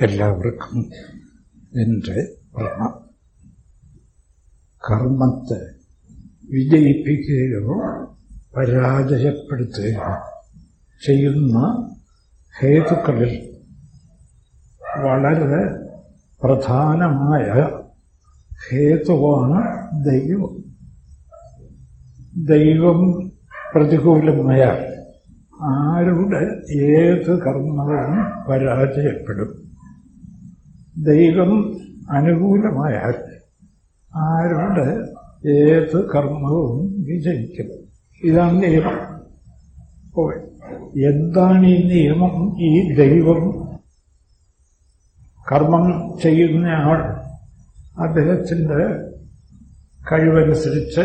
എല്ലാവർക്കും എന്റെ പ്രണം കർമ്മത്തെ വിജയിപ്പിക്കുകയോ പരാജയപ്പെടുത്തുകയോ ചെയ്യുന്ന ഹേതുക്കളിൽ വളരെ പ്രധാനമായ ഹേതുവാണ് ദൈവം. ദൈവം പ്രതികൂലമായ ആരുടെ ഏത് കർമ്മവും പരാജയപ്പെടും. ദൈവം അനുകൂലമായാൽ ആരുടെ? ഏത് കർമ്മവും വിജയിക്കും ഇതാണ് നിയമം. എന്താണ് ഈ നിയമം? ഈ ദൈവം കർമ്മം ചെയ്യുന്നയാൾ അദ്ദേഹത്തിന്റെ കഴിവനുസരിച്ച്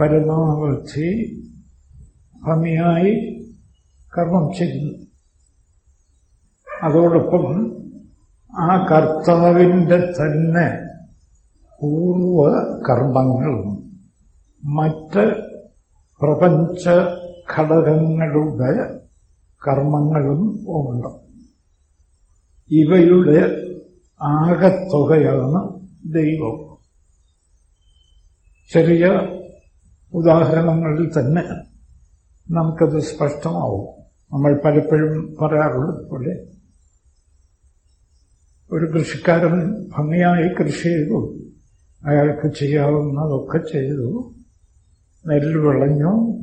പരമാവധി ഭംഗിയായി കർമ്മം ചെയ്യുന്നു. അതോടൊപ്പം ആ കർത്താവിന്റെ തന്നെ പൂർവ കർമ്മങ്ങളും മറ്റ് പ്രപഞ്ച ഘടകങ്ങളുടെ കർമ്മങ്ങളും ഉണ്ട്. ഇവയുടെ ആകത്തുകയാണ് ദൈവം. ചെറിയ ഉദാഹരണങ്ങളിൽ തന്നെ നമുക്കത് സ്പഷ്ടമാവും. നമ്മൾ പലപ്പോഴും പറയാറുള്ളത് പോലെ ഒരു കൃഷിക്കാരൻ ഭംഗിയായി കൃഷി ചെയ്തു. അയാൾക്ക് ചെയ്യാവുന്നതൊക്കെ ചെയ്തു. നെല്ല് വിളഞ്ഞു.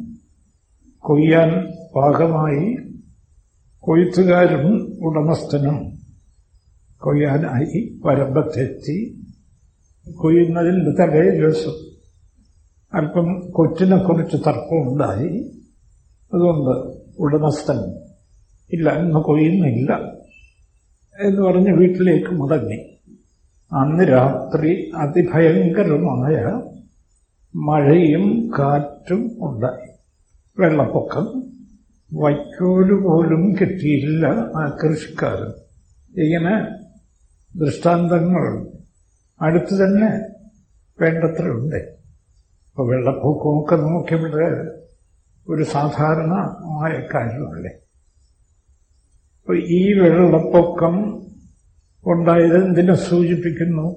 കൊയ്യാൻ പാകമായി. കൊയ്ത്തുകാരും ഉടമസ്ഥനും കൊയ്യാനായി വരമ്പത്തെത്തി. കൊയ്യുന്നതിന്റെ തലേ ദിവസം അല്പം കൊച്ചിനെ കുറിച്ച് തർക്കമുണ്ടായി അതുകൊണ്ട് ഉടമസ്ഥൻ ഇല്ല ഇന്ന് കൊയ്യുന്നില്ല. എന്ന് പറഞ്ഞ് വീട്ടിലേക്ക് മുടങ്ങി. അന്ന് രാത്രി അതിഭയങ്കരമായ മഴയും കാറ്റും ഉണ്ടായി വെള്ളപ്പൊക്കം വൈക്കോൽ പോലും കിട്ടിയില്ല ആ കൃഷിക്കാരൻ. ഇങ്ങനെ ദൃഷ്ടാന്തങ്ങൾ അടുത്ത് തന്നെ വേണ്ടത്രയുണ്ട്. ഇപ്പൊ വെള്ളപ്പൊക്കമൊക്കെ നോക്കിയവിടെ ഒരു സാധാരണമായ കാര്യമല്ലേ? അപ്പൊ ഈ വെള്ളപ്പൊക്കം ഉണ്ടായത് എന്തിനെ സൂചിപ്പിക്കുന്നു?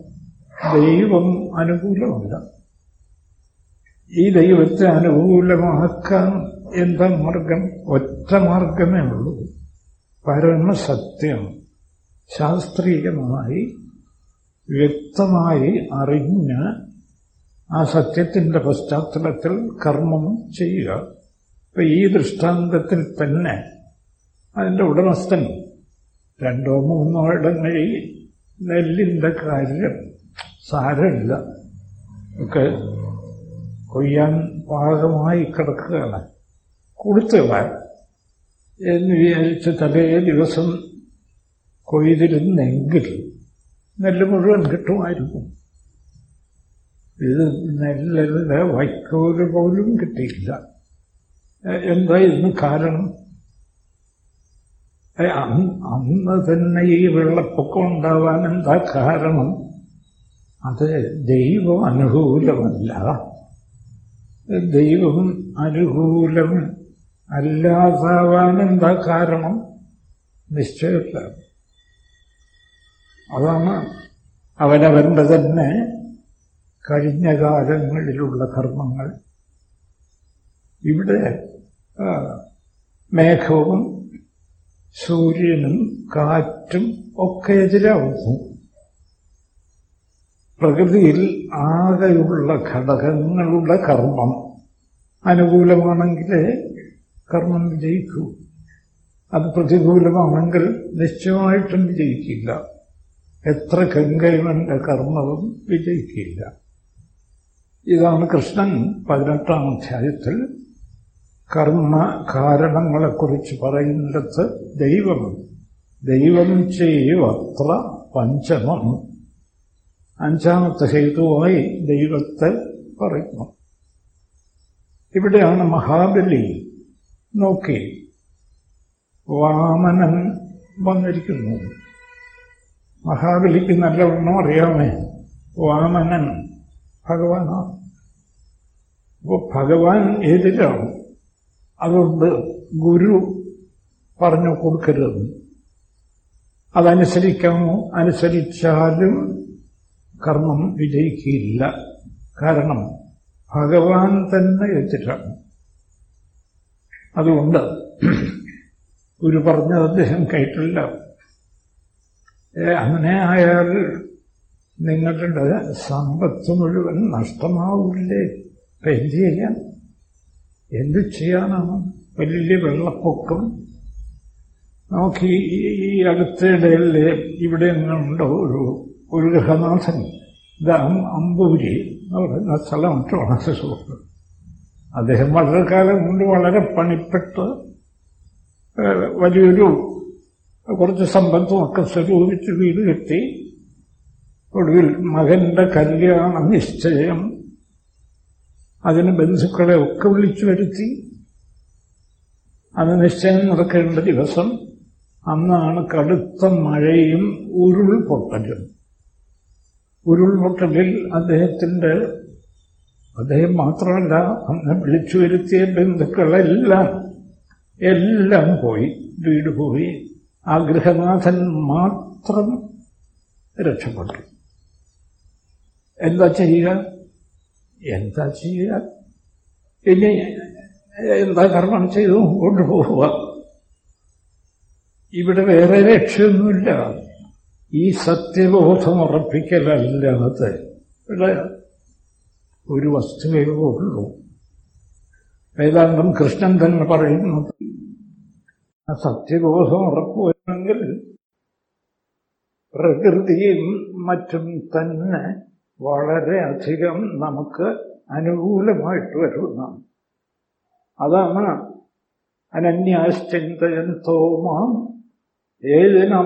ദൈവം അനുകൂലമല്ല. ഈ ദൈവത്തെ അനുകൂലമാക്കാൻ എന്താ മാർഗം? ഒറ്റ മാർഗമേ ഉള്ളൂ. പരമസത്യം ശാസ്ത്രീയമായി വ്യക്തമായി അറിഞ്ഞ് ആ സത്യത്തിന്റെ പശ്ചാത്തലത്തിൽ കർമ്മം ചെയ്യുക. ഇപ്പൊ ഈ ദൃഷ്ടാന്തത്തിൽ തന്നെ അതിന്റെ ഉടമസ്ഥൻ രണ്ടോ മൂന്നോ ഇടങ്ങളിൽ നെല്ലിന്റെ കാര്യം സാരമില്ല. ഒക്കെ കൊയ്യാൻ പാകമായി കിടക്കുകയാണ്. കൊടുത്തുകളാൻ എന്ന് വിചാരിച്ച് തലേ ദിവസം കൊയ്തിരുന്നെങ്കിൽ നെല്ല് മുഴുവൻ കിട്ടുമായിരുന്നു. ഇത് നെല്ലിന്റെ വൈക്കോൽ പോലും കിട്ടിയില്ല. എന്തായിരുന്നു കാരണം? അന്ന് തന്നെ ഈ വെള്ളപ്പൊക്കം ഉണ്ടാവാൻ എന്താ കാരണം. അത് ദൈവം അനുകൂലമല്ല. ദൈവം അനുകൂലം അല്ലാതാവാൻ എന്താ കാരണം. നിശ്ചയമില്ല അതാണ് അവനവന്റെ തന്നെ കഴിഞ്ഞ കാലങ്ങളിലുള്ള കർമ്മങ്ങൾ. ഇവിടെ മേഘവും സൂര്യനും കാറ്റും ഒക്കെ എതിരാവുന്നു പ്രകൃതിയിൽ ആകെയുള്ള ഘടകങ്ങളുടെ കർമ്മം അനുകൂലമാണെങ്കിലേ കർമ്മം വിജയിക്കൂ അത് പ്രതികൂലമാണെങ്കിൽ നിശ്ചയമായിട്ടും വിജയിക്കില്ല. എത്ര കങ്കൈവന്റെ കർമ്മവും വിജയിക്കില്ല. ഇതാണ് കൃഷ്ണൻ പതിനെട്ടാം അധ്യായത്തിൽ കർമ്മ കാരണങ്ങളെക്കുറിച്ച് പറയുന്നിടത്ത് ദൈവം. ദൈവം ചെയ്യുവത്ര പഞ്ചമം. അഞ്ചാമത്തെ ഹേതുവായി ദൈവത്തെ പറയുന്നു. ഇവിടെയാണ് മഹാബലി. നോക്കി. വാമനൻ വന്നിരിക്കുന്നു. മഹാബലിക്ക് നല്ലവണ്ണം അറിയാമേ. വാമനൻ ഭഗവാനാണ്. അപ്പോൾ ഭഗവാൻ എതിരാണ് അതുകൊണ്ട് ഗുരു പറഞ്ഞു കൊടുക്കരുത്. അതനുസരിക്കാമോ? അനുസരിച്ചാലും കർമ്മം വിജയിക്കില്ല. കാരണം ഭഗവാൻ തന്നെ എത്തിച്ചാണ് അതുകൊണ്ട് ഗുരു പറഞ്ഞത് അദ്ദേഹം കേട്ടില്ല. അങ്ങനെ ആയാൽ നിങ്ങളുടെ സമ്പത്ത് മുഴുവൻ നഷ്ടമാവില്ലേ എന്ത് ചെയ്യാൻ എന്ത് ചെയ്യാനാണ് വലിയ വെള്ളപ്പൊക്കം. നമുക്ക് ഈ അടുത്തിടയിൽ ഇവിടെ ഉണ്ടോ ഒരു ഒരു ഗൃഹനാഥൻ ഇത് അമ്പൂരി എന്ന് പറയുന്ന സ്ഥലം ട്രാൻസ്ഫോർട്ട് അദ്ദേഹം വളരെ കാലം കൊണ്ട് വളരെ പണിപ്പെട്ട് വലിയൊരു കുറച്ച് സമ്പത്തുമൊക്കെ സ്വരൂപിച്ച് വീട് കെട്ടി ഒടുവിൽ മകന്റെ കല്യാണ നിശ്ചയം അതിന് ബന്ധുക്കളെ ഒക്കെ വിളിച്ചു വരുത്തി. അത് നിശ്ചയം നടക്കേണ്ട ദിവസം അന്നാണ് കടുത്ത മഴയും ഉരുൾപൊട്ടലും. ഉരുൾപൊട്ടലിൽ അദ്ദേഹത്തിന്റെ അദ്ദേഹം മാത്രമല്ല അന്ന് വിളിച്ചു വരുത്തിയ ബന്ധുക്കളെല്ലാം എല്ലാം പോയി വീട് പോയി. ആ ഗൃഹനാഥൻ മാത്രം രക്ഷപ്പെട്ടു. എന്താ ചെയ്യുക? എന്താ ചെയ്യുക? ഇനി എന്താ കർമ്മം ചെയ്തു മുമ്പോട്ട് പോവുക. ഇവിടെ വേറെ രക്ഷയൊന്നുമില്ല. ഈ സത്യബോധം ഉറപ്പിക്കലല്ലാതെ ഇവിടെ ഒരു വസ്തുവേ ഉള്ളൂ. വേദാന്തം കൃഷ്ണൻ തന്നെ പറയുന്നു. ആ സത്യബോധം ഉറപ്പുവരുമെങ്കിൽ പ്രകൃതിയും മറ്റും തന്നെ വളരെയധികം നമുക്ക് അനുകൂലമായിട്ട് വരുന്നതാണ്. അതാണ് അനന്യാശ്ചിന്തയന്തോ മാം ഏതിന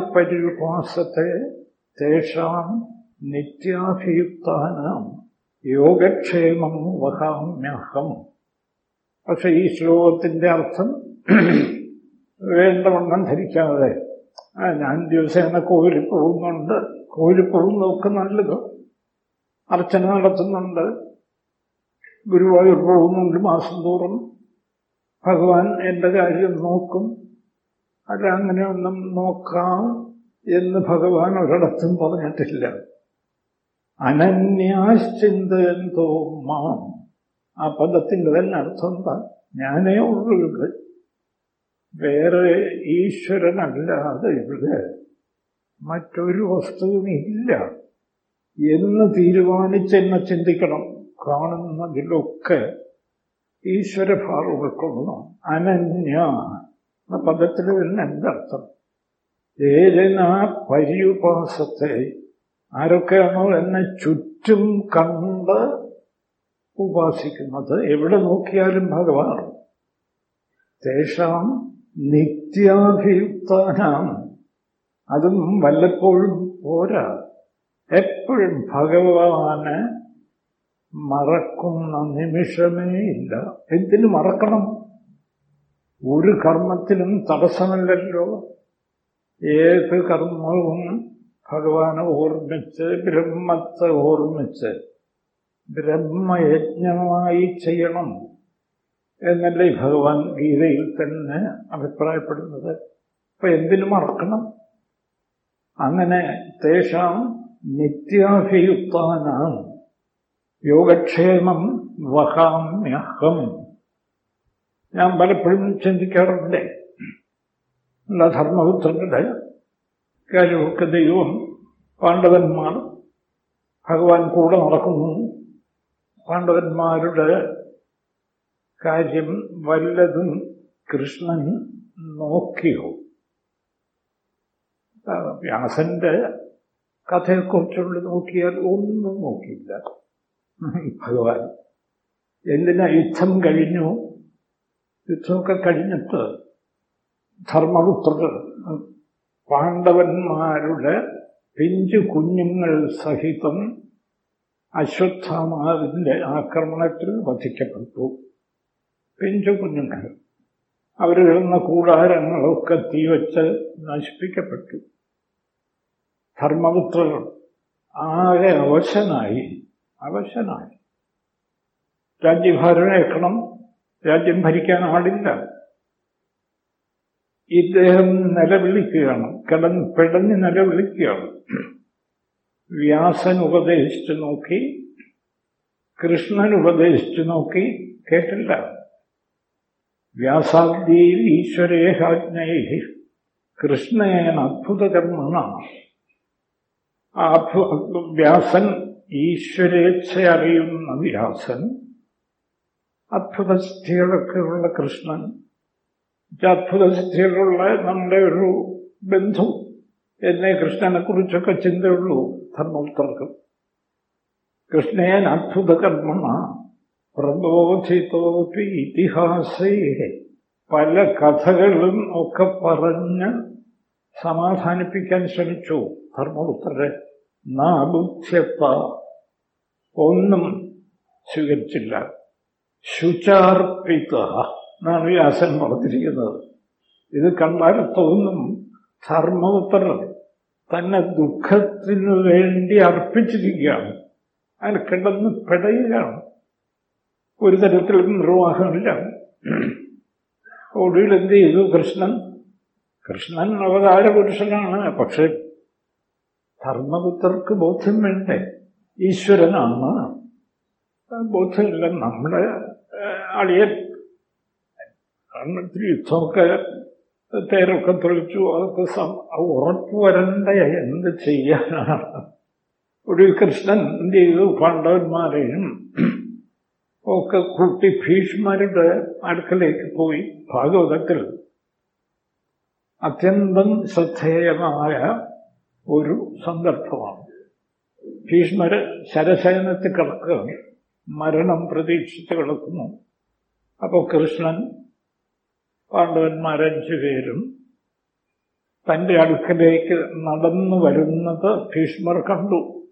തേഷാം നിത്യാഭിയുക്താനാം യോഗക്ഷേമം വഹാമ്യഹം. പക്ഷെ ഈ ശ്ലോകത്തിന്റെ അർത്ഥം വേണ്ടവണ്ണം ധരിക്കാതെ. ഞാൻ ദിവസേന കോവിലിൽ പോകുന്നുണ്ട്. കോവിലിൽ പോകുന്നതൊക്കെ നല്ലത്. അർച്ചന നടത്തുന്നുണ്ട്. ഗുരുവായൂർ പോകുന്നുണ്ട് മാസം തോറും. ഭഗവാൻ എന്റെ കാര്യം നോക്കും. അത് അങ്ങനെയൊന്നും നോക്കാം എന്ന് ഭഗവാൻ ഒരിടത്തും പറഞ്ഞിട്ടില്ല. അനന്യാശ്ചിന്തയന്തോ മാം. ആ പദത്തിന്റെ തന്നെ അർത്ഥം എന്താ? ഞാനേ ഉള്ളൂ ഇവിടെ വേറെ ഈശ്വരനല്ലാതെ ഇവിടെ മറ്റൊരു വസ്തുവും ഇല്ല എന്ന് തീരുമാനിച്ചെന്നെ ചിന്തിക്കണം. കാണുന്നതിലൊക്കെ ഈശ്വരഭാവം ഉൾക്കൊള്ളണം അനന്യ എന്ന പദത്തിൽ വരുന്ന എന്തർത്ഥം? ഏതിനാ പര്യുപാസത്തെ ആരൊക്കെയാണോ എന്നെ ചുറ്റും കണ്ട് ഉപാസിക്കുന്നത്? എവിടെ നോക്കിയാലും ഭഗവാൻ. തേഷാം നിത്യാഭിയുക്താനാം. അതും വല്ലപ്പോഴും പോരാ. എപ്പോഴും ഭഗവാന് മറക്കുന്ന നിമിഷമേ ഇല്ല. എന്തിനു മറക്കണം? ഒരു കർമ്മത്തിനും തടസ്സമില്ലല്ലോ. ഏത് കർമ്മവും ഭഗവാനെ ഓർമ്മിച്ച് ബ്രഹ്മത്തെ ഓർമ്മിച്ച് ബ്രഹ്മയജ്ഞമായി ചെയ്യണം എന്നല്ലേ ഭഗവാൻ ഗീതയിൽ തന്നെ അഭിപ്രായപ്പെടുന്നത്. അപ്പൊ എന്തിനു മറക്കണം? അങ്ങനെ തേഷാം നിത്യാഭിയുക്താനാം യോഗക്ഷേമം വഹാമ്യഹം. ഞാൻ പലപ്പോഴും ചിന്തിക്കാറുണ്ട്. എല്ലാ ധർമ്മപുത്രരുടെ കാര്യമൊക്കെ ദൈവം പാണ്ഡവന്മാർ ഭഗവാൻ കൂടെ നടക്കുന്നു. പാണ്ഡവന്മാരുടെ കാര്യം വല്ലതും കൃഷ്ണൻ നോക്കിയോ? വ്യാസന്റെ കഥയെക്കുറിച്ചുള്ള നോക്കിയാൽ ഒന്നും നോക്കിയില്ല. ഭഗവാൻ എന്തിനാ യുദ്ധം കഴിഞ്ഞു? യുദ്ധമൊക്കെ കഴിഞ്ഞിട്ട് ധർമ്മപുത്രർ പാണ്ഡവന്മാരുടെ പിഞ്ചു കുഞ്ഞുങ്ങൾ സഹിതം അശ്വത്ഥാമാവിന്റെ ആക്രമണത്തിൽ വധിക്കപ്പെട്ടു. പിഞ്ചു കുഞ്ഞുങ്ങൾ അവരിടുന്ന കൂടാരങ്ങളൊക്കെ തീവച്ച് നശിപ്പിക്കപ്പെട്ടു. ധർമ്മപുത്രർ ആകെ അവശനായി അവശനായി. രാജ്യഭാരം ഏക്കണം രാജ്യം ഭരിക്കാൻ ആളില്ല. ഇദ്ദേഹം നിലവിളിക്കുകയാണ് കിടന്ന് പിടഞ്ഞ് നിലവിളിക്കുകയാണ്. വ്യാസൻ ഉപദേശിച്ചു നോക്കി കൃഷ്ണൻ ഉപദേശിച്ചു നോക്കി കേട്ടില്ല. വ്യാസാദ്യയിൽ ഈശ്വരേഹാജ്ഞയെ കൃഷ്ണേന അത്ഭുതകർമ്മണ. വ്യാസൻ ഈശ്വരേച്ഛ അറിയുന്ന വ്യാസൻ അത്ഭുതസ്ഥിതികളൊക്കെയുള്ള കൃഷ്ണൻ. അത്ഭുതസ്ഥിതികളുള്ള നമ്മുടെ ഒരു ബന്ധു എന്നെ കൃഷ്ണനെ കുറിച്ചൊക്കെ ചിന്തയുള്ളൂ ധർമ്മോത്തർക്കും കൃഷ്ണേൻ അത്ഭുതകർമ്മണ പ്രബോധിതോപി ഇതിഹാസേ. പല കഥകളും ഒക്കെ പറഞ്ഞ് സമാധാനിപ്പിക്കാൻ ശ്രമിച്ചു ധർമ്മപുത്രരെ. നാബുദ്ധ്യപ്പ ഒന്നും സ്വീകരിച്ചില്ല. ശുചാർപ്പിക്ക എന്നാണ് വ്യാസൻ പറഞ്ഞിരിക്കുന്നത്. ഇത് കണ്ടാൽ തോന്നും തന്നെ ദുഃഖത്തിനു വേണ്ടി അർപ്പിച്ചിരിക്കുകയാണ്. അതിന് കിടന്ന് പിടയുകയാണ്. ഒരു തരത്തിലും നിർവാഹമില്ല. ഒടുവിൽ എന്ത് ചെയ്തു കൃഷ്ണൻ? കൃഷ്ണൻ അവതാര പുരുഷനാണ് പക്ഷെ ധർമ്മപുത്രർക്ക് ബോധ്യം വേണ്ടേ? ഈശ്വരനാണ്. ബോധ്യമില്ല. നമ്മുടെ അളിയൻ ഒത്തിരി യുദ്ധമൊക്കെ തേരൊക്കെ തെളിച്ചു അതൊക്കെ ഉറപ്പ് വരണ്ട? എന്ത് ചെയ്യാനാണ്? ഒരു കൃഷ്ണൻ എന്ത് ചെയ്തു? പാണ്ഡവന്മാരെയും ഒക്കെ കൂട്ടി ഭീഷ്മരുടെ അടുക്കലേക്ക് പോയി ഭാഗവതത്തിൽ. അത്യന്തം ശ്രദ്ധേയമായ ഒരു സന്ദർഭമാണ്. ഭീഷ്മര് ശരസേനത്തിൽ കിടക്കുകയാണ്. മരണം പ്രതീക്ഷിച്ച് കിടക്കുന്നു. അപ്പോൾ കൃഷ്ണൻ പാണ്ഡവന്മാരഞ്ചു പേരും തന്റെ അടുക്കലേക്ക് നടന്നു വരുന്നത് ഭീഷ്മർ കണ്ടു.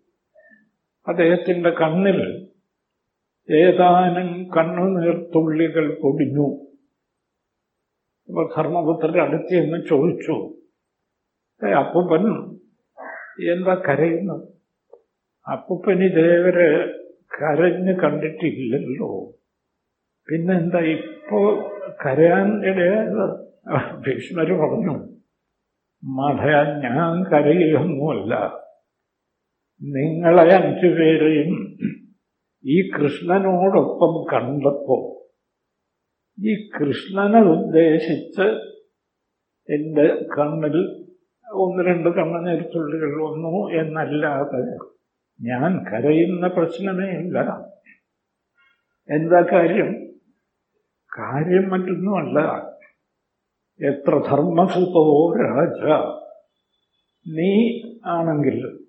അദ്ദേഹത്തിന്റെ കണ്ണിൽ ഏതാനും കണ്ണുനീർത്തുള്ളികൾ പൊടിഞ്ഞു. അപ്പോൾ ധർമ്മപുത്രന്റെ അടുത്ത് എന്ന് ചോദിച്ചു അപ്പൂപ്പൻ എന്താ കരയുന്നത് അപ്പുപ്പനി ദേവര് കരഞ്ഞ് കണ്ടിട്ടില്ലല്ലോ. പിന്നെന്താ ഇപ്പോ കരയാൻ ഇടയായത്? ഭീഷ്മർ പറഞ്ഞു മധയ ഞാൻ കരയൊന്നുമല്ല നിങ്ങളെ അഞ്ചുപേരെയും ഈ കൃഷ്ണനോടൊപ്പം കണ്ടപ്പോ ഈ കൃഷ്ണനെ ഉദ്ദേശിച്ച് എന്റെ കണ്ണിൽ ഒന്ന് രണ്ട് കണ്ണുനീർത്തുള്ളികൾ വന്നു എന്നല്ലാതെ ഞാൻ കരയുന്ന പ്രശ്നമേ ഇല്ല. എന്താ കാര്യം? കാര്യം മറ്റൊന്നുമല്ല. എത്ര ധർമ്മസുതോ രാജ. നീ ആണെങ്കിൽ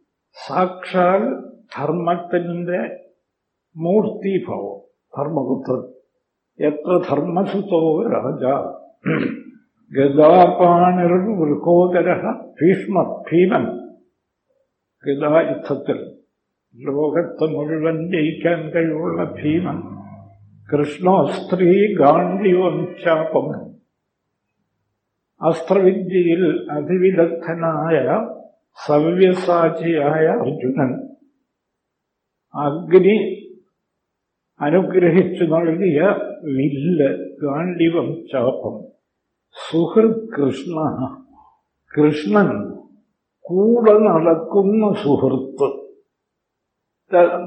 സാക്ഷാൽ ധർമ്മത്തിന്റെ മൂർത്തിഭവം ധർമ്മപുത്രൻ. എത്ര ധർമ്മസുതോ രാജ. ഗതാപാണിർ വൃക്കോദര ഭീഷ്മ ഭീമൻ. ഗതായുദ്ധത്തിൽ ലോകത്ത് മുഴുവൻ ജയിക്കാൻ കഴിവുള്ള ഭീമൻ. കൃഷ്ണോസ്ത്രീ സ്ത്രീ ചാപം. അസ്ത്രവിദ്യയിൽ അതിവിദഗ്ധനായ സവ്യസാചിയായ അർജുനൻ അഗ്നി അനുഗ്രഹിച്ചു നൽകിയ വില്ല് ഗാണ്ഡിവം ചാപം. സുഹൃത് കൃഷ്ണ കൃഷ്ണൻ കൂടെ നടക്കുന്ന സുഹൃത്ത്.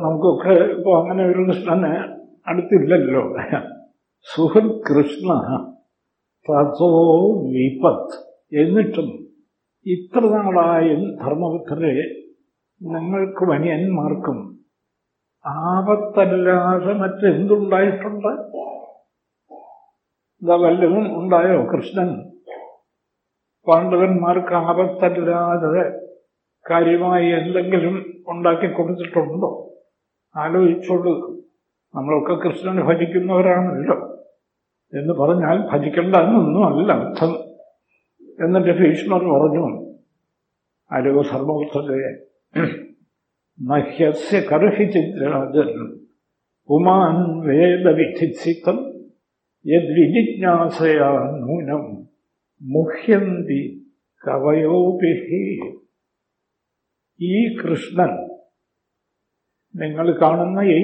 നമുക്കൊക്കെ ഇപ്പൊ അങ്ങനെ ഒരു കൃഷ്ണന് അടുത്തില്ലല്ലോ. സുഹൃത് കൃഷ്ണ തഥോ വിപത്ത് എന്നിട്ടും ഇത്ര നാളായും ധർമ്മപുത്രരെ നിങ്ങൾക്ക് വനിയന്മാർക്കും ആപത്തല്ലാതെ മറ്റെന്തുണ്ടായിട്ടുണ്ട്? ഇതാ വല്ലതും ഉണ്ടായോ? കൃഷ്ണൻ. പാണ്ഡവന്മാർക്ക് ആപത്തല്ലാതെ കാര്യമായി എന്തെങ്കിലും ഉണ്ടാക്കി കൊടുത്തിട്ടുണ്ടോ? ആലോചിച്ചോളൂ. നമ്മളൊക്കെ കൃഷ്ണനെ ഭജിക്കുന്നവരാണല്ലോ. എന്ന് പറഞ്ഞാൽ ഭജിക്കേണ്ട എന്നൊന്നും അല്ല അർത്ഥം. എന്നിട്ട് ഭീഷ്മർ പറഞ്ഞു അരോ സർവോത്സവയെ നഹ്യസ്യ കർഹിചിത്രാജൻ ഉമാൻ വേദവിധിസിത്തം യദ്വിജിജ്ഞാസയാ നൂനം മുഹ്യന്തി കവയോപിഹി. ഈ കൃഷ്ണൻ നിങ്ങൾ കാണുന്ന ഈ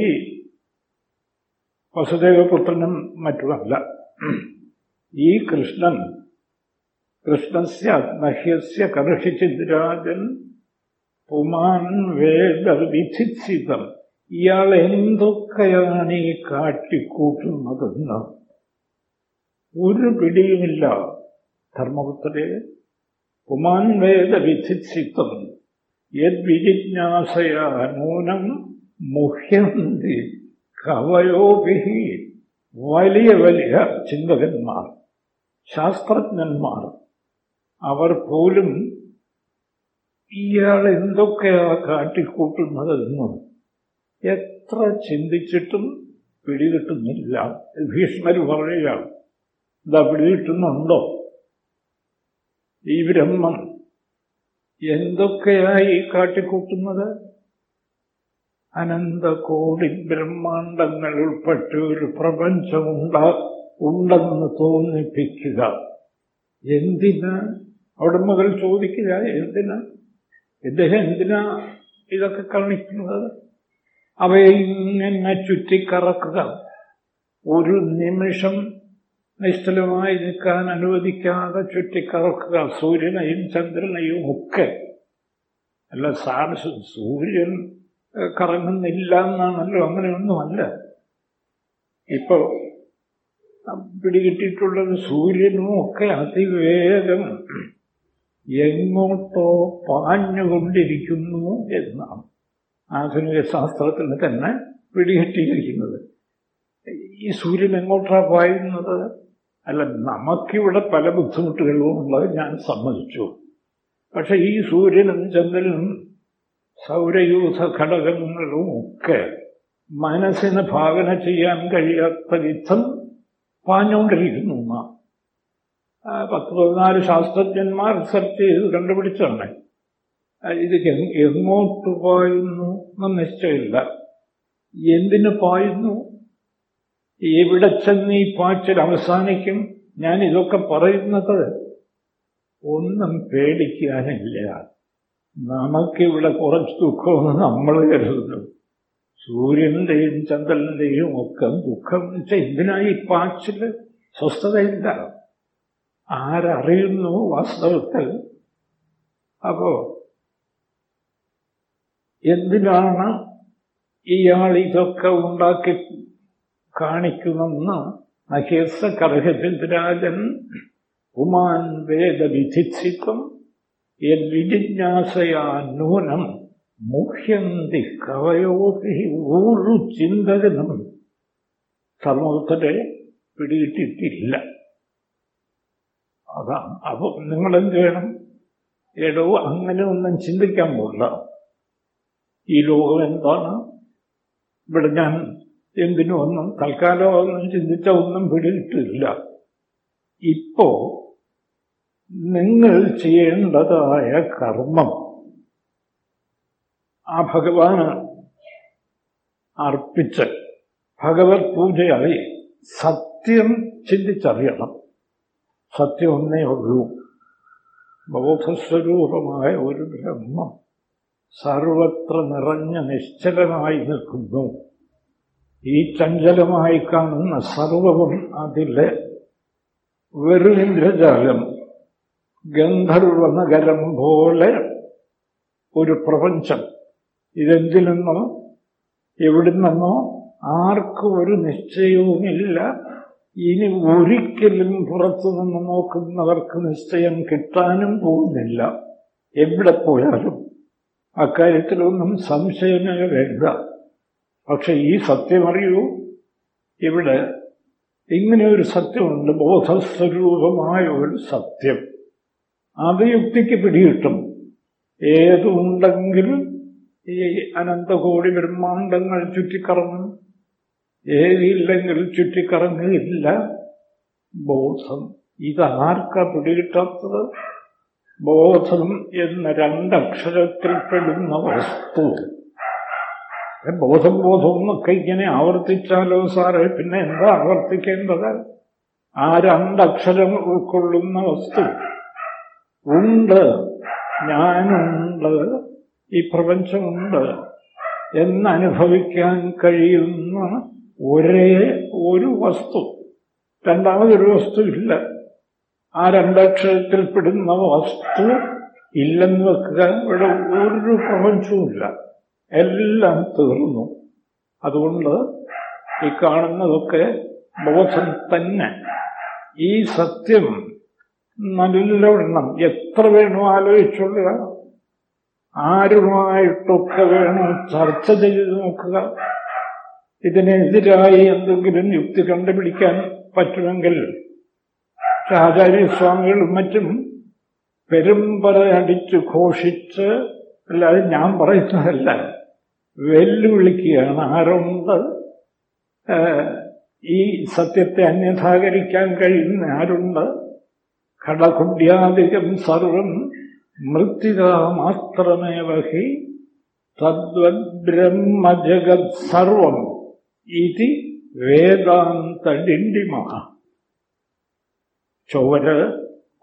വസുദേവപുത്രനും മറ്റുമല്ല ഈ കൃഷ്ണൻ കൃഷ്ണസ്യ നഹ്യസ്യ കർഷിചിദ്രാജൻ പുമാൻ വേദ വിധിത്സിതം ഇയാൾ എന്തൊക്കെയാണ് ഈ കാട്ടിക്കൂട്ടുന്നതെന്ന്? ഒരു പിടിയുമില്ല. ധർമ്മപുത്രേ പുമാൻ വേദ വിധിത്സിതം യദ്വിജിജ്ഞാസയാ നൂനം മുഹ്യന്തി കവയോഭിഹി വലിയ വലിയ ചിന്തകന്മാർ ശാസ്ത്രജ്ഞന്മാർ. അവർ പോലും ഇയാൾ എന്തൊക്കെയാ കാട്ടിക്കൂട്ടുന്നതെന്ന് എത്ര ചിന്തിച്ചിട്ടും പിടികിട്ടുന്നില്ല. ഭീഷ്മർ പറയുകയാണ് എന്താ പിടികിട്ടുന്നുണ്ടോ ഈ ബ്രഹ്മം എന്തൊക്കെയായി കാട്ടിക്കൂട്ടുന്നത്? അനന്തകോടി ബ്രഹ്മാണ്ടങ്ങൾ ഉൾപ്പെട്ട ഒരു പ്രപഞ്ചമുണ്ടാ ഉണ്ടെന്ന് തോന്നിപ്പിക്കുക. എന്തിനാ? അവിടെ മുതൽ ചോദിക്കുക എന്തിനാ? ഇദ്ദേഹം എന്തിനാ ഇതൊക്കെ കാണിക്കുന്നത്? അവയെ ഇങ്ങനെ ചുറ്റിക്കറക്കുക. ഒരു നിമിഷം നിശ്ചലമായി നിൽക്കാൻ അനുവദിക്കാതെ ചുറ്റിക്കറക്കുക. സൂര്യനെയും ചന്ദ്രനെയും ഒക്കെ. അല്ല സാർ സൂര്യൻ കറങ്ങുന്നില്ല എന്നാണല്ലോ. അങ്ങനെയൊന്നുമല്ല. ഇപ്പോൾ പിടികിട്ടിയിട്ടുള്ളത് സൂര്യനും ഒക്കെ അതിവേഗം എങ്ങോട്ടോ പാഞ്ഞുകൊണ്ടിരിക്കുന്നു എന്നാണ് ആധുനിക ശാസ്ത്രത്തിന് തന്നെ പിടികിട്ടിയിരിക്കുന്നത്. ഈ സൂര്യൻ എങ്ങോട്ടാണ് പായുന്നത്? അല്ല നമുക്കിവിടെ പല ബുദ്ധിമുട്ടുകളും ഉള്ളത് ഞാൻ സമ്മതിച്ചു. പക്ഷെ ഈ സൂര്യനും ചന്ദ്രനും സൗരയൂഥ ഘടകങ്ങളും ഒക്കെ മനസ്സിന് ഭാവന ചെയ്യാൻ കഴിയാത്ത വിധം പാഞ്ഞുകൊണ്ടിരിക്കുന്നു പത്ത് പതിനാല് ശാസ്ത്രജ്ഞന്മാർ റിസർച്ച് ചെയ്ത് കണ്ടുപിടിച്ചാണ് ഇത് എങ്ങോട്ട് പായുന്നു എന്ന് നിശ്ചയമില്ല. എന്തിനു പായുന്നു? എവിടെ ചെന്ന് ഈ പാച്ചിൽ അവസാനിക്കും? ഞാൻ ഇതൊക്കെ പറയുന്നത് ഒന്നും പേടിക്കാനില്ല. നമുക്കിവിടെ കുറച്ച് ദുഃഖമെന്ന് നമ്മൾ കരുതുന്നു. സൂര്യന്റെയും ചന്ദ്രന്റെയും ഒക്കെ ദുഃഖം വെച്ചാൽ എന്തിനായി പാച്ചിൽ സ്വസ്ഥതയില്ല ആരറിയുന്നു വാസ്തവത്തിൽ? അപ്പോ എന്തിനാണ് ഇയാൾ ഇതൊക്കെ ഉണ്ടാക്കി കാണിക്കുമെന്ന് അഹ്യസ കർഹചന്ദ്രാജൻ ഉമാൻ വേദവിധിത്സിത്വം യദ്വിജിജ്ഞാസയാ നൂനം മുഹ്യന്തി കവയോഹി ഒരു ചിന്തകനും. സമൂഹത്തിലെ പിടികിട്ടിട്ടില്ല അതാണ് അപ്പൊ നിങ്ങളെന്ത് വേണം? എടോ അങ്ങനെ ഒന്നും ചിന്തിക്കാൻ പോകില്ല ഈ ലോകം എന്താണ്? ഇവിടെ ഞാൻ എന്തിനും ഒന്നും തൽക്കാലം ഒന്നും ചിന്തിച്ച ഒന്നും പിടിയിട്ടില്ല ഇപ്പോ നിങ്ങൾ ചെയ്യേണ്ടതായ കർമ്മം. ആ ഭഗവാന് അർപ്പിച്ച് ഭഗവത് പൂജയായി സത്യം ചിന്തിച്ചറിയണം. സത്യം ഒന്നേ ഉള്ളൂ. ബോധസ്വരൂപമായ ഒരു ബ്രഹ്മം സർവത്ര നിറഞ്ഞ നിശ്ചലമായി നിൽക്കുന്നു. ഈ ചഞ്ചലമായി കാണുന്ന സർവവും അതിലെ വെറുവിന്ദ്രജാലം ഗന്ധർവ നഗരം പോലെ ഒരു പ്രപഞ്ചം. ഇതെന്തിൽ നിന്നോ എവിടുന്നെന്നോ ആർക്കും ഒരു നിശ്ചയവുമില്ല. ഇനി ഒരിക്കലും പുറത്തു നിന്ന് നോക്കുന്നവർക്ക് നിശ്ചയം കിട്ടാനും പോകുന്നില്ല. എവിടെ പോയാലും. അക്കാര്യത്തിലൊന്നും സംശയമേ വേണ്ട. പക്ഷെ ഈ സത്യമറിയൂ ഇവിടെ ഇങ്ങനെ ഒരു സത്യമുണ്ട്. ബോധസ്വരൂപമായ ഒരു സത്യം. അത് യുക്തിക്ക് പിടികിട്ടും. ഏതുണ്ടെങ്കിലും ഈ അനന്തകോടി ബ്രഹ്മാണ്ടങ്ങൾ ചുറ്റിക്കറങ്ങും. ഏതില്ലെങ്കിൽ ചുറ്റിക്കറങ്ങുകയില്ല ബോധം ഇതാർക്കാ പിടികിട്ടാത്തത്? ബോധം എന്ന രണ്ടക്ഷരത്തിൽപ്പെടുന്ന വസ്തു. ബോധം ബോധം എന്നൊക്കെ ഇങ്ങനെ ആവർത്തിച്ചാലോ സാറേ? പിന്നെ എന്താ ആവർത്തിക്കേണ്ടത്? ആ രണ്ടക്ഷരം ഉൾക്കൊള്ളുന്ന വസ്തു. ഉണ്ട്. ഞാനുണ്ട്. ഈ പ്രപഞ്ചമുണ്ട്. എന്നനുഭവിക്കാൻ കഴിയുന്ന ഒരേ ഒരു വസ്തു. രണ്ടാമതൊരു വസ്തു ഇല്ല. ആ രണ്ടക്ഷരത്തിൽ പെടുന്ന വസ്തു ഇല്ലെന്ന് വെക്കുക ഇവിടെ ഒരു പ്രപഞ്ചവുമില്ല. എല്ലാം തീർന്നു. അതുകൊണ്ട് ഈ കാണുന്നതൊക്കെ ബോധം തന്നെ. ഈ സത്യം നല്ലവണ്ണം എത്ര വേണോ ആലോചിച്ചുള്ള ആരുമായിട്ടൊക്കെ വേണം ചർച്ച ചെയ്ത് നോക്കുക. ഇതിനെതിരായി എന്തെങ്കിലും യുക്തി കണ്ടുപിടിക്കാൻ പറ്റുമെങ്കിൽ ആചാര്യസ്വാമികളും മറ്റും പെരുമ്പറ അടിച്ച് ഘോഷിച്ച് അല്ലാതെ ഞാൻ പറയുന്നതല്ല. വെല്ലുവിളിക്കുകയാണ് ആരുണ്ട്? ഈ സത്യത്തെ അന്യഥാകരിക്കാൻ കഴിയുന്ന ആരുണ്ട്? ഘടകുണ്യാധികം സർവം മൃത്തിക മാത്രമേവ ഹി തദ്വദ്ബ്രഹ്മജഗത് സർവം ഇതി വേദാന്തഡിണ്ടിമ ചോര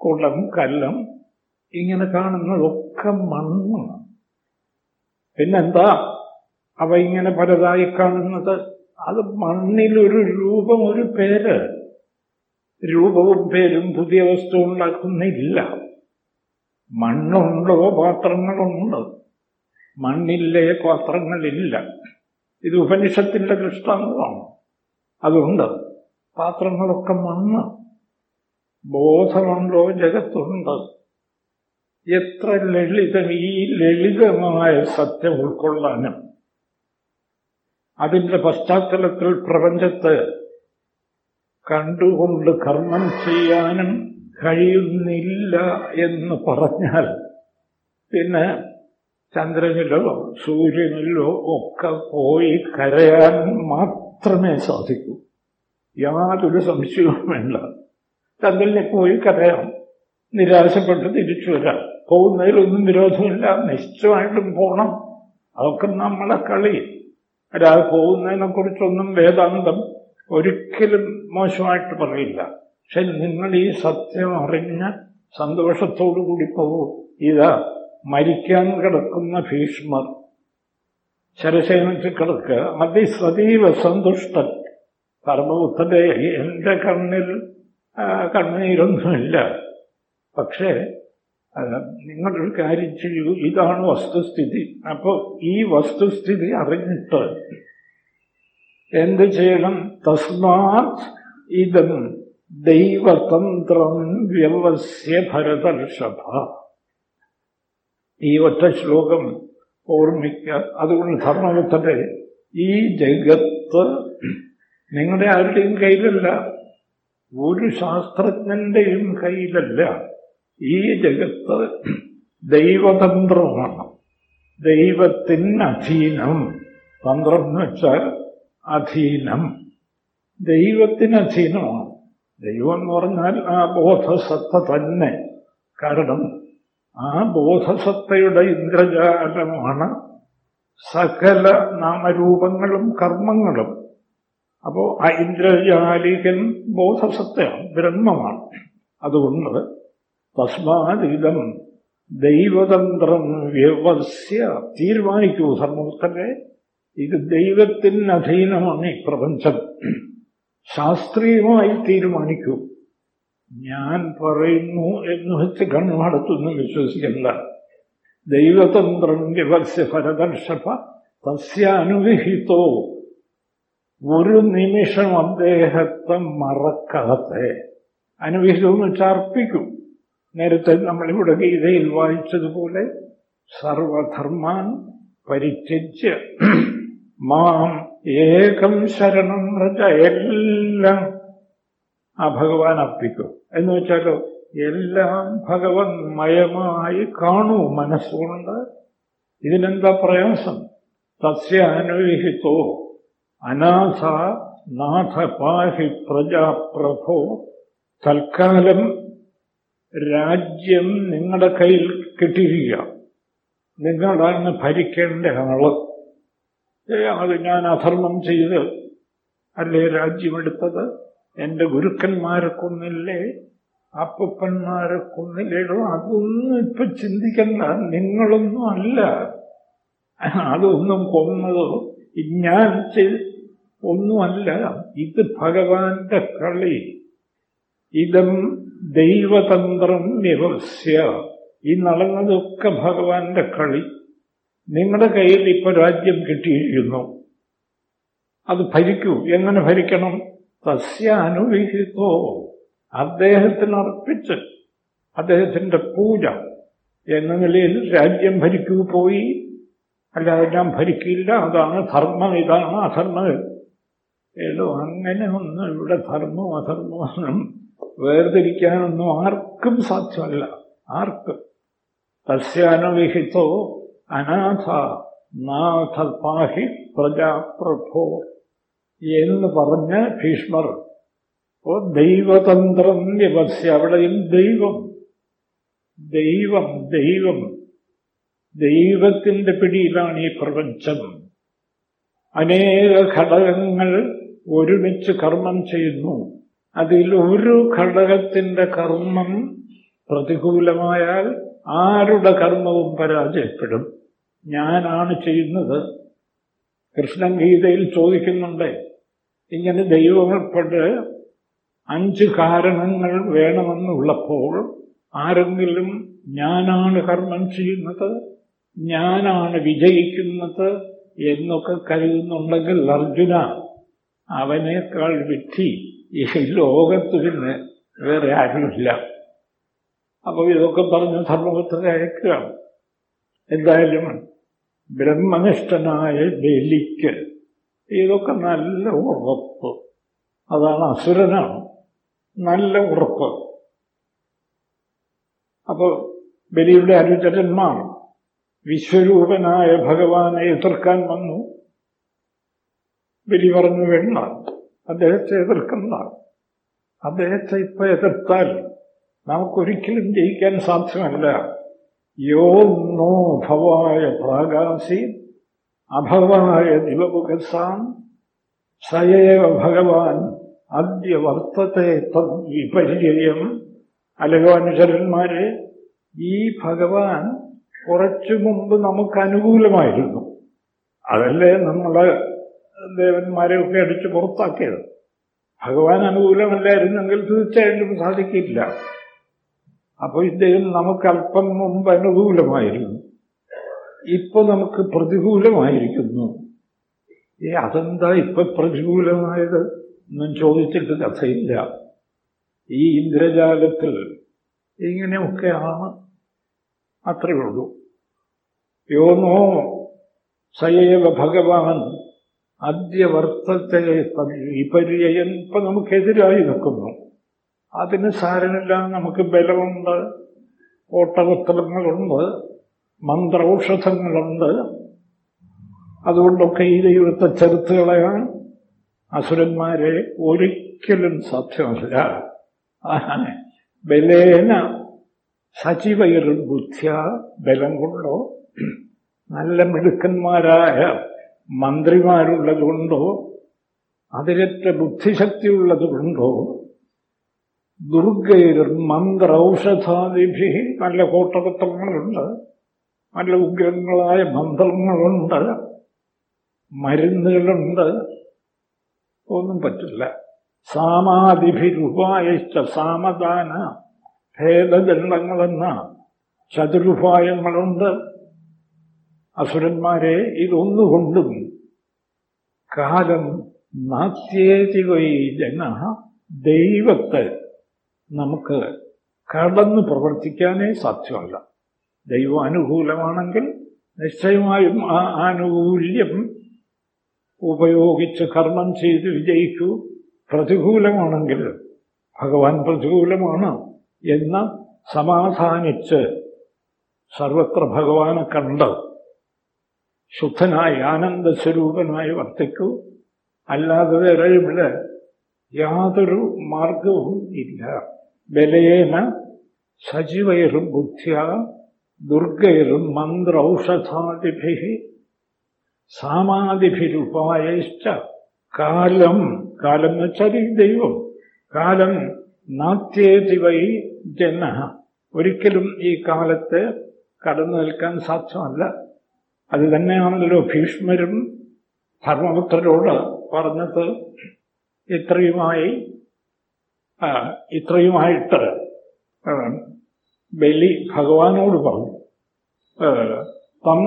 കുളം കല്ലം ഇങ്ങനെ കാണുന്നതൊക്കെ മണ്ണ്. പിന്നെന്താ? അവ ഇങ്ങനെ പലതായി കാണുന്നത്. അത് മണ്ണിലൊരു രൂപം ഒരു പേര്. രൂപവും പേരും പുതിയ വസ്തു ഉണ്ടാക്കുന്നില്ല. മണ്ണുണ്ടോ? പാത്രങ്ങളുണ്ട്. മണ്ണില്ലേ? പാത്രങ്ങളില്ല. ഇത് ഉപനിഷത്തിന്റെ ദൃഷ്ടാന്തമാണ്. അതുണ്ട് പാത്രങ്ങളൊക്കെ മണ്ണ്. ബോധമുണ്ടോ? ജഗത്തുണ്ട്. എത്ര ലളിതം ഈ ലളിതമായ സത്യം ഉൾക്കൊള്ളാനും. അതിന്റെ പശ്ചാത്തലത്തിൽ പ്രപഞ്ചത്ത് കണ്ടുകൊണ്ട് കർമ്മം ചെയ്യാനും കഴിയുന്നില്ല എന്ന് പറഞ്ഞാൽ പിന്നെ ചന്ദ്രനിലോ സൂര്യനിലോ ഒക്കെ പോയി കരയാൻ മാത്രമേ സാധിക്കൂ. യാതൊരു സംശയവും വേണ്ട. ചന്ദ്രനെ പോയി കരയാം. നിരാശപ്പെട്ട് തിരിച്ചു വരാം. പോകുന്നതിലൊന്നും വിരോധമില്ല. നിശ്ചയമായിട്ടും പോകണം അതൊക്കെ നമ്മളെ കളി അല്ലാതെ പോകുന്നതിനെ കുറിച്ചൊന്നും വേദാന്തം ഒരിക്കലും മോശമായിട്ട് പറയില്ല. പക്ഷെ നിങ്ങൾ ഈ സത്യം അറിഞ്ഞ സന്തോഷത്തോടു കൂടി പോകൂ. ഇതാ മരിക്കാൻ കിടക്കുന്ന ഭീഷ്മർ. ശരസേനത്തിൽ കിടക്കുക അതിസതീവ സന്തുഷ്ടൻ. പരമബുദ്ധന്റെ എന്റെ കണ്ണിൽ കണ്ണുനീരൊന്നുമില്ല. പക്ഷേ നിങ്ങളൊരു കാര്യം ചെയ്യൂ. ഇതാണ് വസ്തുസ്ഥിതി. അപ്പോൾ ഈ വസ്തുസ്ഥിതി അറിഞ്ഞിട്ട് എന്ത് ചെയ്യണം? തസ്മാത് ഇതം ദൈവതന്ത്രം വ്യവസ്യ ഭരതർഷഭ. ഈ ഒറ്റ ശ്ലോകം ഓർമ്മിക്ക അതുകൊണ്ട് ധർമ്മബുദ്ധന്റെ ഈ ജഗത്ത് നിങ്ങളുടെ ആരുടെയും കയ്യിലല്ല ഒരു ശാസ്ത്രജ്ഞന്റെയും കയ്യിലല്ല. ഈ ജഗത്ത് ദൈവതന്ത്രമാണ്. ദൈവത്തിന് അധീനം തന്ത്രം എന്ന് വെച്ചാൽ അധീനം. ദൈവത്തിന് അധീനമാണ് ദൈവം എന്ന് പറഞ്ഞാൽ ആ ബോധസത്ത തന്നെ. കാരണം ആ ബോധസത്തയുടെ ഇന്ദ്രജാലമാണ് സകല നാമരൂപങ്ങളും കർമ്മങ്ങളും. അപ്പോ ആ ഇന്ദ്രജാലികൻ ബോധസത്തയാണ് ബ്രഹ്മമാണ്. അതുകൊണ്ട് തസ്മാതിതം ദൈവതന്ത്രം വ്യവസ്യ തീരുമാനിക്കൂ ധർമ്മപുത്രരെ. ഇത് ദൈവത്തിന് അധീനമാണ് ഈ പ്രപഞ്ചം. ശാസ്ത്രീയമായി തീരുമാനിക്കൂ. ഞാൻ പറയുന്നു എന്ന് വെച്ച് കണ്ണുമടത്തൊന്നും വിശ്വസിക്കണ്ട. ദൈവതന്ത്രം വ്യവസ്യ ഫലദർശഭ തസ്യാനുവിഹിതോ ഒരു നിമിഷം അദ്ദേഹത്തെ മറക്കാതെ. അനുവിഹിതം എന്ന് അർപ്പിക്കും. നേരത്തെ നമ്മളിവിടെ ഗീതയിൽ വായിച്ചതുപോലെ സർവധർമാൻ പരിത്യജ്യ. മാം ഏകം ശരണം വ്രജ എല്ലാം ആ ഭഗവാൻ അർപ്പിക്കും. എന്ന് വെച്ചാലോ എല്ലാം ഭഗവൻ മയമായി കാണൂ മനസ്സുകൊണ്ട്. ഇതിനെന്താ പ്രയാസം? തസ്യ അനുവിഹിത്തോ അനാഥ നാഥ പാഹി പ്രജാപ്രഭോ. തൽക്കാലം രാജ്യം നിങ്ങളുടെ കയ്യിൽ കിട്ടിയിരിക്കുക. നിങ്ങളാണ് ഭരിക്കേണ്ട ആൾ. അത് ഞാൻ അധർമ്മം ചെയ്ത് അല്ലേ രാജ്യമെടുത്തത് എന്റെ ഗുരുക്കന്മാരെ കൊന്നില്ലേ അപ്പന്മാരെ കൊന്നില്ലേടോ അതൊന്നും ഇപ്പൊ ചിന്തിക്കണ്ട. നിങ്ങളൊന്നും അല്ല. അതൊന്നും കൊന്നതോ ഞാൻ ഒന്നുമല്ല. ഇത് ഭഗവാന്റെ കളി. ഇതം ദൈവതന്ത്രം വ്യവസ്യ ഈ നടന്നതൊക്കെ ഭഗവാന്റെ കളി. നിങ്ങളുടെ കയ്യിൽ ഇപ്പൊ രാജ്യം കിട്ടിയിരിക്കുന്നു. അത് ഭരിക്കൂ. എങ്ങനെ ഭരിക്കണം? തസ്യ അനുവിഹിതോ. അദ്ദേഹത്തിന് അർപ്പിച്ച് അദ്ദേഹത്തിന്റെ പൂജ. എന്ന നിലയിൽ രാജ്യം ഭരിക്കൂ പോയി. അല്ലാതെ ഞാൻ ഭരിക്കില്ല. അതാണ് ധർമ്മം. ഇതാണ് അധർമ്മം. ഏതോ അങ്ങനെ ഒന്നും ഇവിടെ ധർമ്മം അധർമ്മവും വേർതിരിക്കാനൊന്നും ആർക്കും സാധ്യമല്ല. ആർക്കും. തസ്യാനുവിഹിതോ അനാഥ നാഥ പാഹി പ്രജാപ്രഭോ എന്ന് പറഞ്ഞ ഭീഷ്മർ ഓ ദൈവതന്ത്രം വിവസ്യ അവിടെയും ദൈവം. ദൈവം ദൈവം. ദൈവത്തിന്റെ പിടിയിലാണ് ഈ പ്രപഞ്ചം. അനേക ഘടകങ്ങൾ ഒരുമിച്ച് കർമ്മം ചെയ്യുന്നു. അതിൽ ഒരു ഘടകത്തിന്റെ കർമ്മം പ്രതികൂലമായാൽ ആരുടെ കർമ്മവും പരാജയപ്പെടും. ഞാനാണ് ചെയ്യുന്നത്. കൃഷ്ണൻ ഗീതയിൽ ചോദിക്കുന്നുണ്ട് ഇങ്ങനെ ദൈവങ്ങൾപ്പെട്ട് അഞ്ച് കാരണങ്ങൾ വേണമെന്നുള്ളപ്പോൾ ആരെങ്കിലും ഞാനാണ് കർമ്മം ചെയ്യുന്നത് ഞാനാണ് വിജയിക്കുന്നത് എന്നൊക്കെ കരുതുന്നുണ്ടെങ്കിൽ അർജുന അവനേക്കാൾ വിധി ഈ ലോകത്ത് പിന്നെ വേറെ ആരുമില്ല. അപ്പോൾ ഇതൊക്കെ പറഞ്ഞ് ധർമ്മപുത്രരെ അയക്കുക എന്തായാലും ബ്രഹ്മനിഷ്ഠനായ ബലിക്ക് ഇതൊക്കെ നല്ല ഉറപ്പ്. അതാണ് അസുരനാണ്. നല്ല ഉറപ്പ്. അപ്പോൾ ബലിയുടെ അനുചരന്മാർ വിശ്വരൂപനായ ഭഗവാനെ എതിർക്കാൻ വന്നു. ബലി പറഞ്ഞു വേണ്ട അദ്ദേഹത്തെ എതിർക്കുന്നതാണ്. അദ്ദേഹത്തെ ഇപ്പൊ എതിർത്താൽ നമുക്കൊരിക്കലും ജയിക്കാൻ സാധ്യമല്ല. യോ നോ ഭവായ പ്രാകാശി അഭവായ ദിവമുഖസാം സയേവ ഭഗവാൻ അദ്യ വർത്തത്തെ തദ്വിപര്യം അല്ലയോ ഈ ഭഗവാൻ കുറച്ചു മുമ്പ് നമുക്ക് അനുകൂലമായിരുന്നു. അതല്ലേ നമ്മളെ ദേവന്മാരെയൊക്കെ അടിച്ചു പുറത്താക്കിയത്. ഭഗവാൻ അനുകൂലമല്ലായിരുന്നെങ്കിൽ തീർച്ചയായിട്ടും സാധിക്കില്ല. അപ്പോൾ ഇദ്ദേഹം നമുക്ക് അല്പം മുമ്പ് അനുകൂലമായിരുന്നു. ഇപ്പൊ നമുക്ക് പ്രതികൂലമായിരിക്കുന്നു. ഏ അതെന്താ ഇപ്പൊ പ്രതികൂലമായത് എന്നും ചോദിച്ചിട്ട് കഥയില്ല. ഈ ഇന്ദ്രജാലത്തിൽ ഇങ്ങനെയൊക്കെയാണ് അത്രയേ ഉള്ളൂ യോനോ സയേവ ഭഗവാൻ അദ്യ വർത്തത്തെ വിപര്യൻ ഇപ്പൊ നമുക്കെതിരായി നിൽക്കുന്നു. അതിന് സാരമില്ല നമുക്ക് ബലമുണ്ട് ഓട്ടവസ്ത്രങ്ങളുണ്ട് മന്ത്രൌഷധങ്ങളുണ്ട്. അതുകൊണ്ടൊക്കെ ഈ ദൈവത്തെ ചെറുത്ത് കളയാൻ അസുരന്മാരെ ഒരിക്കലും സാധ്യമല്ല. ബലേന സജീവയർ ബുദ്ധിയ ബലം കൊണ്ടോ നല്ല മിടുക്കന്മാരായ മന്ത്രിമാരുള്ളത് കൊണ്ടോ അതിരറ്റ ബുദ്ധിശക്തിയുള്ളത് കൊണ്ടോ ദുർഗൈർ മന്ത്ര ഔഷധാദിഭി നല്ല കോട്ടപത്രങ്ങളുണ്ട് നല്ല ഉഗ്രങ്ങളായ മന്ത്രങ്ങളുണ്ട് മരുന്നുകളുണ്ട്. ഒന്നും പറ്റില്ല. സാമാതിഭിരുപായിച്ച സാമദാന ഭേദദണ്ഡങ്ങളെന്ന ചതുരുപായങ്ങളുണ്ട്. അസുരന്മാരെ ഇതൊന്നുകൊണ്ടും കാലം നാത്യേതി വൈ ജന ദൈവത്തെ നമുക്ക് കടന്ന് പ്രവർത്തിക്കാനേ സാധ്യമല്ല. ദൈവം അനുകൂലമാണെങ്കിൽ നിശ്ചയമായും ആ ആനുകൂല്യം ഉപയോഗിച്ച് കർമ്മം ചെയ്ത് വിജയിക്കൂ. പ്രതികൂലമാണെങ്കിൽ ഭഗവാൻ പ്രതികൂലമാണ് എന്ന് സമാധാനിച്ച് സർവത്ര ഭഗവാനെ കണ്ട് ശുദ്ധനായി ആനന്ദസ്വരൂപനായി വർത്തിക്കൂ. അല്ലാതെ വേറെ ഇവിടെ യാതൊരു മാർഗവും ഇല്ല. ബലേന സജീവൈറും ബുദ്ധിയ ദുർഗൈറും മന്ത്രൌഷധാദിഭി സാമാദിഭിരുപായശ്ച കാലം കാലം എന്ന് വെച്ചാൽ ദൈവം. കാലം നാത്യേതി വൈ ജന. ഒരിക്കലും ഈ കാലത്ത് കടന്നു നിൽക്കാൻ സാധ്യമല്ല. അത് തന്നെയാണല്ലോ ഭീഷ്മരും ധർമ്മപുത്രരോട് പറഞ്ഞത്. ഇത്രയുമായി ഇത്രയുമായിട്ട് ബലി ഭഗവാനോട് പറഞ്ഞു. തം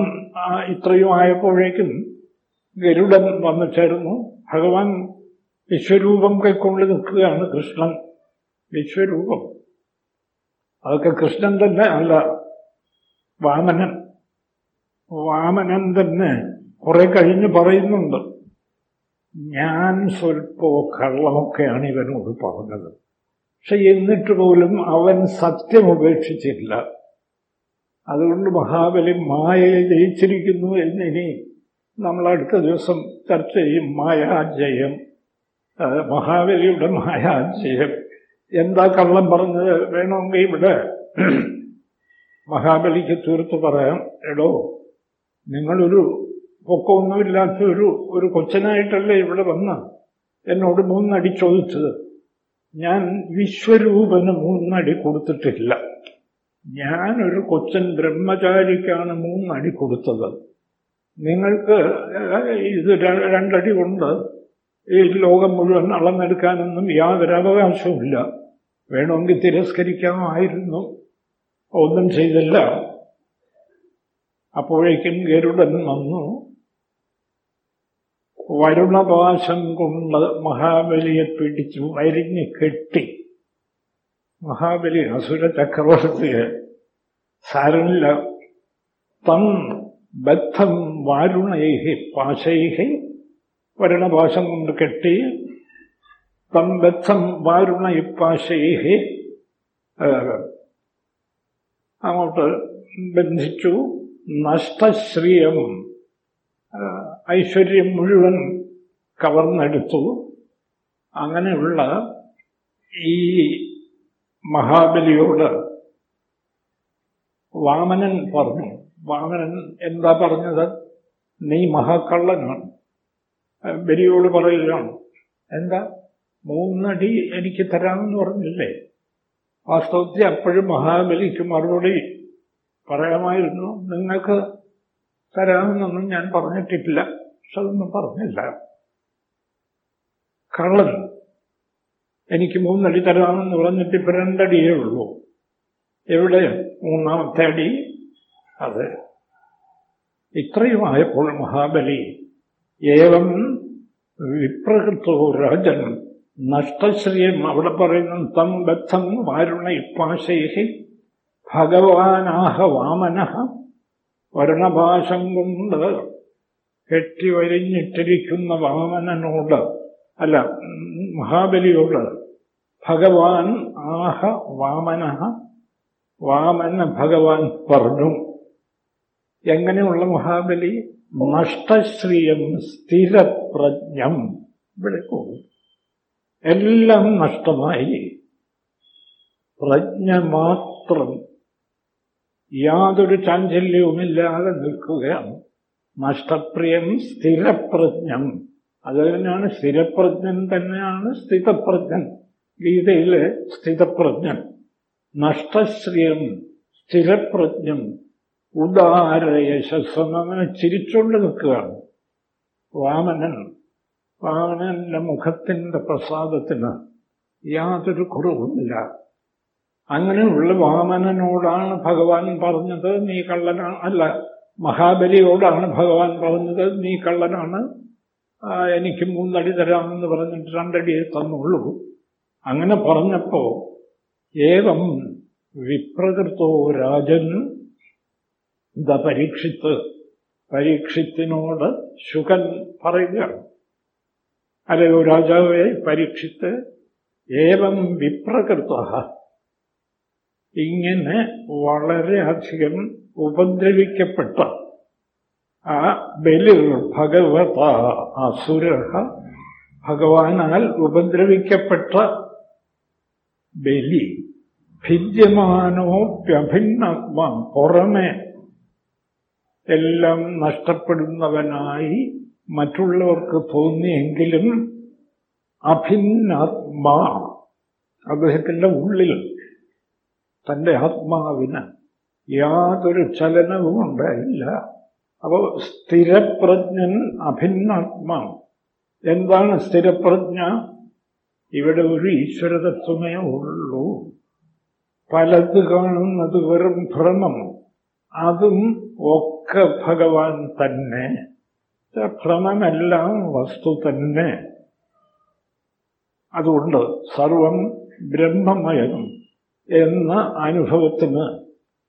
ഇത്രയുമായപ്പോഴേക്കും ഗരുഡൻ വന്നു ചേർന്നു. ഭഗവാൻ വിശ്വരൂപം കൈക്കൊണ്ട് നിൽക്കുകയാണ് കൃഷ്ണൻ. വിശ്വരൂപം. അതൊക്കെ കൃഷ്ണൻ തന്നെ അല്ല വാമനൻ. വാമനൻ തന്നെ കുറെ കഴിഞ്ഞ് പറയുന്നുണ്ട്. ഞാൻ സ്വൽപ്പോ കള്ളമൊക്കെയാണ് ഇവനോട് പറഞ്ഞത്. പക്ഷെ എന്നിട്ട് പോലും അവൻ സത്യം ഉപേക്ഷിച്ചില്ല. അതുകൊണ്ട് മഹാബലി മായയെ ജയിച്ചിരിക്കുന്നു എന്നിനി നമ്മൾ അടുത്ത ദിവസം ചർച്ച ചെയ്യും മായാജയം മഹാബലിയുടെ മായാജയം. എന്താ കള്ളം പറഞ്ഞത്? വേണമെങ്കിൽ ഇവിടെ മഹാബലിക്ക് തീർത്ത് പറയാം. എടോ നിങ്ങളൊരു പൊക്കമൊന്നുമില്ലാത്ത ഒരു ഒരു കൊച്ചനായിട്ടല്ലേ ഇവിടെ വന്ന്? എന്നോട് മൂന്നടി ചോദിച്ചത്. ഞാൻ വിശ്വരൂപന് മൂന്നടി കൊടുത്തിട്ടില്ല. ഞാനൊരു കൊച്ചൻ ബ്രഹ്മചാരിക്കാണ് മൂന്നടി കൊടുത്തത്. നിങ്ങൾക്ക് ഇത് രണ്ടടി കൊണ്ട് ഈ ലോകം മുഴുവൻ അളന്നെടുക്കാനൊന്നും യാതൊരു അവകാശവുമില്ല. വേണമെങ്കിൽ തിരസ്കരിക്കാമായിരുന്നു. ഒന്നും ചെയ്തില്ല. അപ്പോഴേക്കും ഗരുഡൻ വന്നു. വരുണപാശം കൊണ്ട് മഹാബലിയെ പിടിച്ചു വരിഞ്ഞ് കെട്ടി. മഹാബലി അസുര ചക്രവർത്തിയെ സാരമില്ല. തം ബദ്ധം വാരുണൈഹി പാശൈഹി. വരുണപാശം കൊണ്ട് കെട്ടി. തം ബദ്ധം വാരുണൈ പാശൈഹി. അങ്ങോട്ട് ബന്ധിച്ചു. നഷ്ടശ്രീയം ഐശ്വര്യം മുഴുവൻ കവർന്നെടുത്തു. അങ്ങനെയുള്ള ഈ മഹാബലിയോട് വാമനൻ പറഞ്ഞു. വാമനൻ എന്താ പറഞ്ഞത്? നീ മഹാക്കള്ളനാണ് ബലിയോട് പറയുകയാണ്. എന്താ? മൂന്നടി എനിക്ക് തരാമെന്ന് പറഞ്ഞില്ലേ? വാസ്തവത്തിൽ അപ്പോഴും മഹാബലിക്ക് മറുപടി പറയാമായിരുന്നു. നിങ്ങൾക്ക് തരാമെന്നൊന്നും ഞാൻ പറഞ്ഞിട്ടില്ല. പക്ഷെ അതൊന്നും പറഞ്ഞില്ല. കള്ളൻ എനിക്ക് മൂന്നടി തരാമെന്ന് പറഞ്ഞിട്ട് ഇപ്പൊ രണ്ടടിയേ ഉള്ളൂ. എവിടെ? മൂന്നാമത്തെ അടി. അത് ഇത്രയുമായപ്പോൾ മഹാബലി ഏവം വിപ്രകൃതോ രാജൻ നഷ്ടശ്രീയം അവിടെ പറയുന്ന തം ബദ്ധം വാരുണ ഇപ്പാശൈഹി ഭഗവാനാഹ വാമന വർണഭാഷം കൊണ്ട് കെട്ടിവരിഞ്ഞിട്ടിരിക്കുന്ന വാമനനോട് അല്ല മഹാബലിയോട് ഭഗവാൻ ആഹ വാമന വാമന ഭഗവാൻ പറഞ്ഞു. എങ്ങനെയുള്ള മഹാബലി? നഷ്ടശ്രീയം സ്ഥിരപ്രജ്ഞം പോകും എല്ലാം നഷ്ടമായി. പ്രജ്ഞ മാത്രം യാതൊരു ചാഞ്ചല്യവുമില്ലാതെ നിൽക്കുകയാണ്. നഷ്ടപ്രിയം സ്ഥിരപ്രജ്ഞം അത് തന്നെയാണ് സ്ഥിരപ്രജ്ഞൻ തന്നെയാണ് സ്ഥിതപ്രജ്ഞൻ. ഗീതയിലെ സ്ഥിതപ്രജ്ഞൻ. നഷ്ടശ്രിയം സ്ഥിരപ്രജ്ഞം ഉദാരയശസ്സെന്നങ്ങനെ ചിരിച്ചുകൊണ്ട് നിൽക്കുകയാണ്. വാമനൻ വാമനന്റെ മുഖത്തിന്റെ പ്രസാദത്തിന് യാതൊരു കുറവുമില്ല. അങ്ങനെയുള്ള വാമനനോടാണ് ഭഗവാൻ പറഞ്ഞത് നീ കള്ളനാണ് അല്ല മഹാബലിയോടാണ് ഭഗവാൻ പറഞ്ഞത് നീ കള്ളനാണ് എനിക്ക് മൂന്നടി തരാമെന്ന് പറഞ്ഞിട്ട് രണ്ടടി തന്നുള്ളൂ. അങ്ങനെ പറഞ്ഞപ്പോ ഏവം വിപ്രകൃതോ രാജൻ ദ പരീക്ഷിത്ത് പരീക്ഷിത്തിനോട് ശുകൻ പറയുകയാണ്. അല്ലയോ രാജാവെ പരീക്ഷിത്ത് ഏവം വിപ്രകൃത ഇങ്ങനെ വളരെയധികം ഉപദ്രവിക്കപ്പെട്ട ആ ബലിർ ഭഗവത അസുര ഭഗവാനാൽ ഉപദ്രവിക്കപ്പെട്ട ബലി ഭിദ്യമാനോപ്യഭിന്നാത്മ പുറമെ എല്ലാം നഷ്ടപ്പെടുന്നവനായി മറ്റുള്ളവർക്ക് തോന്നിയെങ്കിലും അഭിന്നാത്മാ അദ്ദേഹത്തിന്റെ ഉള്ളിൽ തന്റെ ആത്മാവിന് യാതൊരു ചലനവും ഉണ്ടായില്ല. അപ്പോൾ സ്ഥിരപ്രജ്ഞൻ അഭിന്നാത്മാ എന്താണ് സ്ഥിരപ്രജ്ഞ? ഇവിടെ ഒരു ഈശ്വരതത്വമേ ഉള്ളൂ. പലത് കാണുന്നത് വെറും ഭ്രമം. അതും ഒക്കെ ഭഗവാൻ തന്നെ. ഭ്രമമെല്ലാം വസ്തു തന്നെ. അതുകൊണ്ട് സർവം ബ്രഹ്മമയം. എന്ന അനുഭവത്തിന്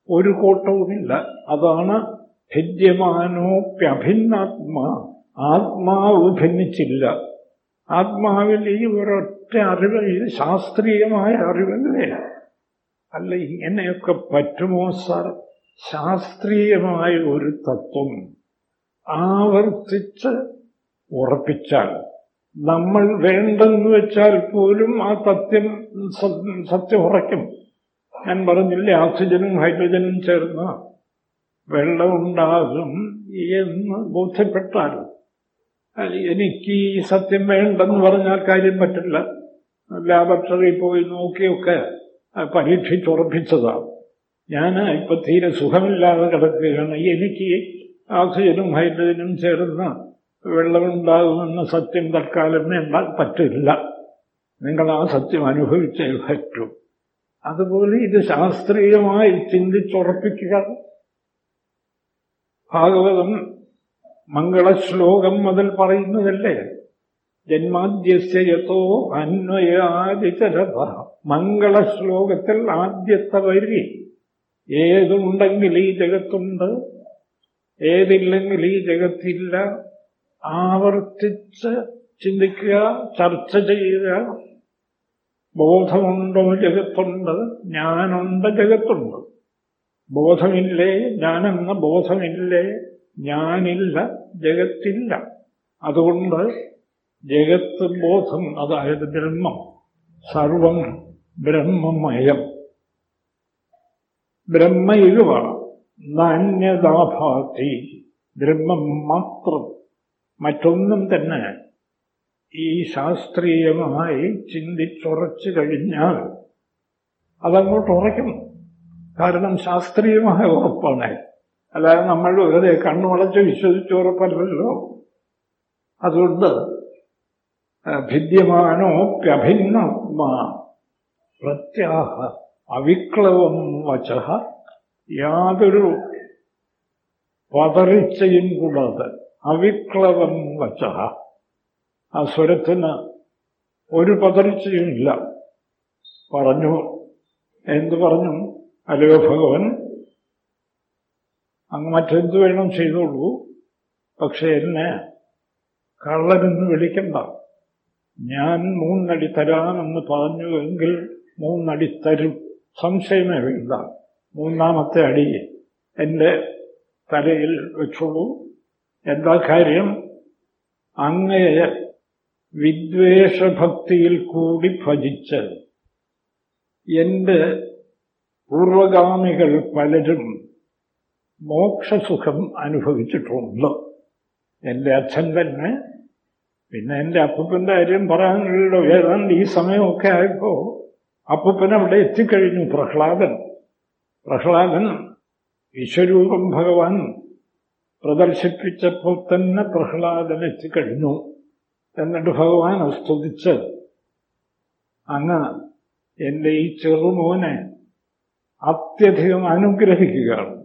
ഒരു കോട്ടവുമില്ല. അതാണ് ഭിദ്യമാനോപ്യഭിന്നാത്മാ ആത്മാവ് ഭിന്നിച്ചില്ല. ആത്മാവിൽ ഈ ഒരൊറ്റ അറിവ് ശാസ്ത്രീയമായ അറിവല്ലേ? അല്ല ഇങ്ങനെയൊക്കെ പറ്റുമോ സാർ? ശാസ്ത്രീയമായ ഒരു തത്വം ആവർത്തിച്ച് ഉറപ്പിച്ചാൽ നമ്മൾ വേണ്ടെന്ന് വെച്ചാൽ പോലും ആ തത്വം സത്യം ഉറയ്ക്കും. ഞാൻ പറഞ്ഞില്ലേ ഓക്സിജനും ഹൈഡ്രജനും ചേർന്ന് വെള്ളമുണ്ടാകും എന്ന് ബോധ്യപ്പെട്ടാൽ എനിക്ക് ഈ സത്യം വേണ്ടെന്ന് പറഞ്ഞാൽ കാര്യം പറ്റില്ല. ലാബറട്ടറി പോയി നോക്കിയൊക്കെ പരീക്ഷിച്ചുറപ്പിച്ചതാണ്. ഞാൻ ഇപ്പൊ തീരെ സുഖമില്ലാതെ കിടക്കുകയാണ്. എനിക്ക് ഓക്സിജനും ഹൈഡ്രജനും ചേർന്ന് വെള്ളമുണ്ടാകുമെന്ന സത്യം തൽക്കാലം വേണ്ട പറ്റില്ല. നിങ്ങൾ ആ സത്യം അനുഭവിച്ചേ പറ്റൂ. അതുപോലെ ഇത് ശാസ്ത്രീയമായി ചിന്തിച്ചുറപ്പിക്കുക. ഭാഗവതം മംഗളശ്ലോകം മുതൽ പറയുന്നതല്ലേ? ജന്മാദ്യസ്യതോ അന്വയാദിചരത മംഗളശ്ലോകത്തിൽ ആദ്യത്തെ വരി ഏതുണ്ടെങ്കിൽ ഈ ജഗത്തുണ്ട് ഏതില്ലെങ്കിൽ ഈ ജഗത്തില്ല. ആവർത്തിച്ച് ചിന്തിക്കുക ചർച്ച ചെയ്യുക ബോധമുണ്ടോ ജഗത്തുണ്ട് ഞാനുണ്ട് ജഗത്തുണ്ട്. ബോധമില്ലേ ഞാനെന്ന ബോധമില്ലേ ഞാനില്ല ജഗത്തില്ല. അതുകൊണ്ട് ജഗത്ത് ബോധം അതായത് ബ്രഹ്മം സർവം ബ്രഹ്മമയം. ബ്രഹ്മയുവ നാന്യതാഭാതി ബ്രഹ്മം മാത്രം. മറ്റൊന്നും തന്നെ ഈ ശാസ്ത്രീയമായി ചിന്തിച്ചുറച്ചു കഴിഞ്ഞാൽ അതങ്ങോട്ട് ഉറയ്ക്കും. കാരണം ശാസ്ത്രീയമായ ഉറപ്പാണ്. അല്ലാതെ നമ്മൾ വെറുതെ കണ്ണുമടച്ച് വിശ്വസിച്ച് ഉറപ്പല്ലല്ലോ അതുകൊണ്ട് ഭിദ്യമാനോപ്യഭിന്നാത്മാ പ്രത്യാഹ അവിക്ലവം വച യാതൊരു പതറിച്ചയും കൂടാതെ അവിക്ലവം വച്ച ആ സ്വരത്തിന് ഒരു പതർച്ചയുമില്ല പറഞ്ഞു. എന്തു പറഞ്ഞു? അല്ലയോ ഭഗവൻ അങ്ങ് മറ്റെന്ത് വേണം ചെയ്തോളൂ. പക്ഷെ എന്നെ കള്ളനെന്ന് വിളിക്കണ്ട. ഞാൻ മൂന്നടി തരാമെന്ന് പറഞ്ഞുവെങ്കിൽ മൂന്നടി തരും. സംശയമേ വേണ്ട. മൂന്നാമത്തെ അടി എന്റെ തലയിൽ വെച്ചോളൂ. എന്താ കാര്യം? അങ്ങയെ വിദ്വേഷഭക്തിയിൽ കൂടി ഭജിച്ച് എന്റെ പൂർവഗാമികൾ പലരും മോക്ഷസുഖം അനുഭവിച്ചിട്ടുണ്ട്. എന്റെ അച്ഛൻ തന്നെ. പിന്നെ എന്റെ അപ്പൂപ്പന്റെ കാര്യം പറയാനുള്ളൂ ഏതാണ്ട് ഈ സമയമൊക്കെ ആയപ്പോ അപ്പൂപ്പൻ അവിടെ എത്തിക്കഴിഞ്ഞു പ്രഹ്ലാദൻ. പ്രഹ്ലാദൻ വിശ്വരൂപം ഭഗവാൻ പ്രദർശിപ്പിച്ചപ്പോൾ തന്നെ പ്രഹ്ലാദൻ എത്തിക്കഴിഞ്ഞു. എന്നിട്ട് ഭഗവാൻ സ്തുതിച്ച് അങ്ങ് എന്റെ ഈ ചെറുമോനെ അത്യധികം അനുഗ്രഹിക്കുകയാണ്.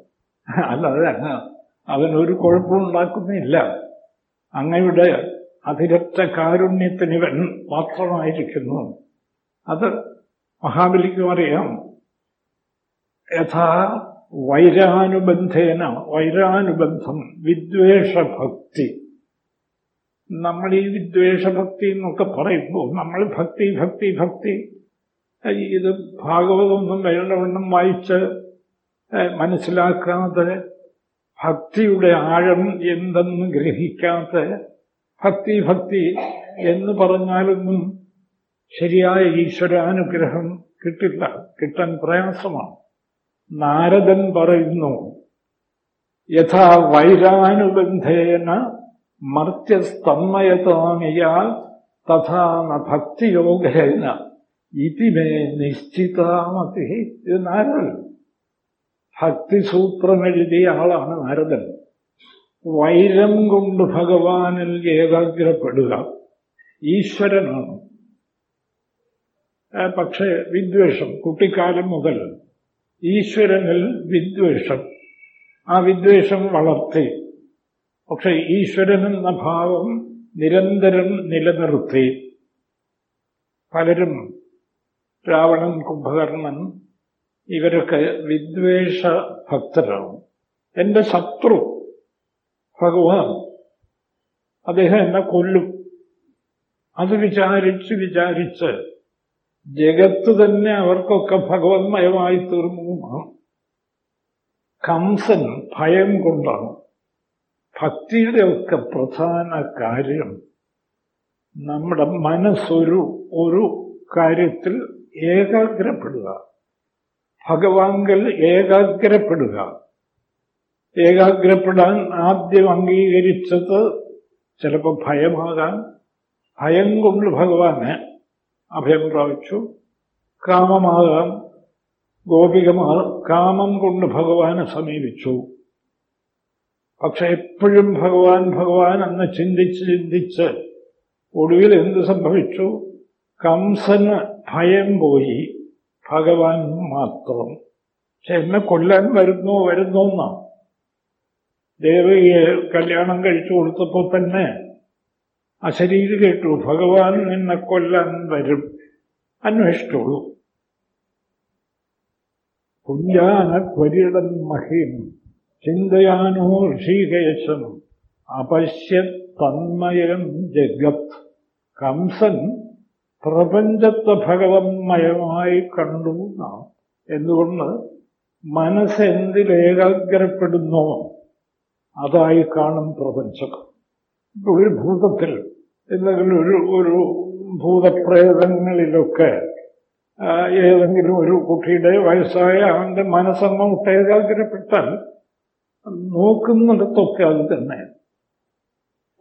അല്ലാതെ അങ്ങ് അവനൊരു കുഴപ്പമുണ്ടാക്കുന്നില്ല. അങ്ങയുടെ അതിരറ്റ കാരുണ്യത്തിന് ഇവൻ മാത്രമായിരിക്കുന്നു. അത് മഹാബലിക്കും അറിയാം. യഥാ വൈരാനുബന്ധേന വൈരാനുബന്ധം വിദ്വേഷഭക്തി. നമ്മൾ ഈ വിദ്വേഷഭക്തി എന്നൊക്കെ പറയുമ്പോൾ നമ്മൾ ഭക്തി ഭക്തി ഭക്തി. ഇത് ഭാഗവതമൊന്നും വേണ്ടവണ്ണം വായിച്ച് മനസ്സിലാക്കാതെ ഭക്തിയുടെ ആഴം എന്തെന്ന് ഗ്രഹിക്കാത്ത ഭക്തി ഭക്തി എന്ന് പറഞ്ഞാലൊന്നും ശരിയായ ഈശ്വരാനുഗ്രഹം കിട്ടില്ല കിട്ടാൻ പ്രയാസമാണ്. നാരദൻ പറയുന്നു യഥാ വൈരാനുബന്ധേന മർത്യസ്തന്മയതാമിയാൽ തഥാ ന ഭക്തിയോഗേന. ഇതി മേ നിശ്ചിതാമതി ഇത് നാരദൻ. ഭക്തിസൂത്രമെഴുതിയ ആളാണ് നാരദൻ. വൈരം കൊണ്ട് ഭഗവാനിൽ ഏകാഗ്രപ്പെടുക ഈശ്വരനാണ്. പക്ഷേ വിദ്വേഷം കുട്ടിക്കാലം മുതൽ ഈശ്വരനിൽ വിദ്വേഷം. ആ വിദ്വേഷം വളർത്തി പക്ഷെ ഈശ്വരൻ എന്ന ഭാവം നിരന്തരം നിലനിർത്തി. പലരും രാവണൻ കുംഭകർണൻ ഇവരൊക്കെ വിദ്വേഷ ഭക്തരാണ് എന്റെ ശത്രു ഭഗവാൻ. അദ്ദേഹം എന്നെ കൊല്ലും. അത് വിചാരിച്ച് വിചാരിച്ച് ജഗത്ത് തന്നെ അവർക്കൊക്കെ ഭഗവന്മയമായി തീർന്നു കംസൻ ഭയം കൊണ്ടാണ്. ഭക്തിയുടെ ഒക്കെ പ്രധാന കാര്യം നമ്മുടെ മനസ്സൊരു ഒരു കാര്യത്തിൽ ഏകാഗ്രപ്പെടുക. ഭഗവാങ്കൽ ഏകാഗ്രപ്പെടുക. ഏകാഗ്രപ്പെടാൻ ആദ്യം അംഗീകരിച്ചത് ചിലപ്പോൾ ഭയമാകാം ഭയം കൊണ്ട് ഭഗവാനെ അഭയം പ്രാപിച്ചു. കാമമാകാം ഗോപികമാകാം കാമം കൊണ്ട് ഭഗവാനെ സമീപിച്ചു. പക്ഷെ എപ്പോഴും ഭഗവാൻ ഭഗവാൻ അന്ന് ചിന്തിച്ച് ചിന്തിച്ച് ഒടുവിൽ എന്ത് സംഭവിച്ചു? കംസന് ഭയം പോയി. ഭഗവാൻ മാത്രം. എന്നെ കൊല്ലാൻ വരുന്നു വരുന്നു എന്നാ? ദേവയെ കല്യാണം കഴിച്ചു കൊടുത്തപ്പോൾ തന്നെ അശരീരി കേട്ടു ഭഗവാൻ നിന്നെ കൊല്ലാൻ വരും. അന്വേഷിച്ചോളൂ. കുഞ്ഞാന ക്വരിടൻ മഹീം. ചിന്തയാനോ ഋഷികേശം അപശ്യ തന്മയം ജഗത്. കംസൻ പ്രപഞ്ചത്തെ ഭഗവന്മയമായി കണ്ടു നാം. എന്തുകൊണ്ട്? മനസ്സെന്തിലേകാഗ്രപ്പെടുന്നോ അതായി കാണും പ്രപഞ്ചം. ഒരു ഭൂതത്തിൽ എന്തെങ്കിലും ഒരു ഒരു ഭൂതപ്രേതങ്ങളിലൊക്കെ ഏതെങ്കിലും ഒരു കുട്ടിയുടെ വയസ്സായ അവന്റെ മനസ്സങ്ങോട്ട് ഏകാഗ്രപ്പെട്ടാൽ നോക്കുന്നിടത്തൊക്കെ അത് തന്നെ.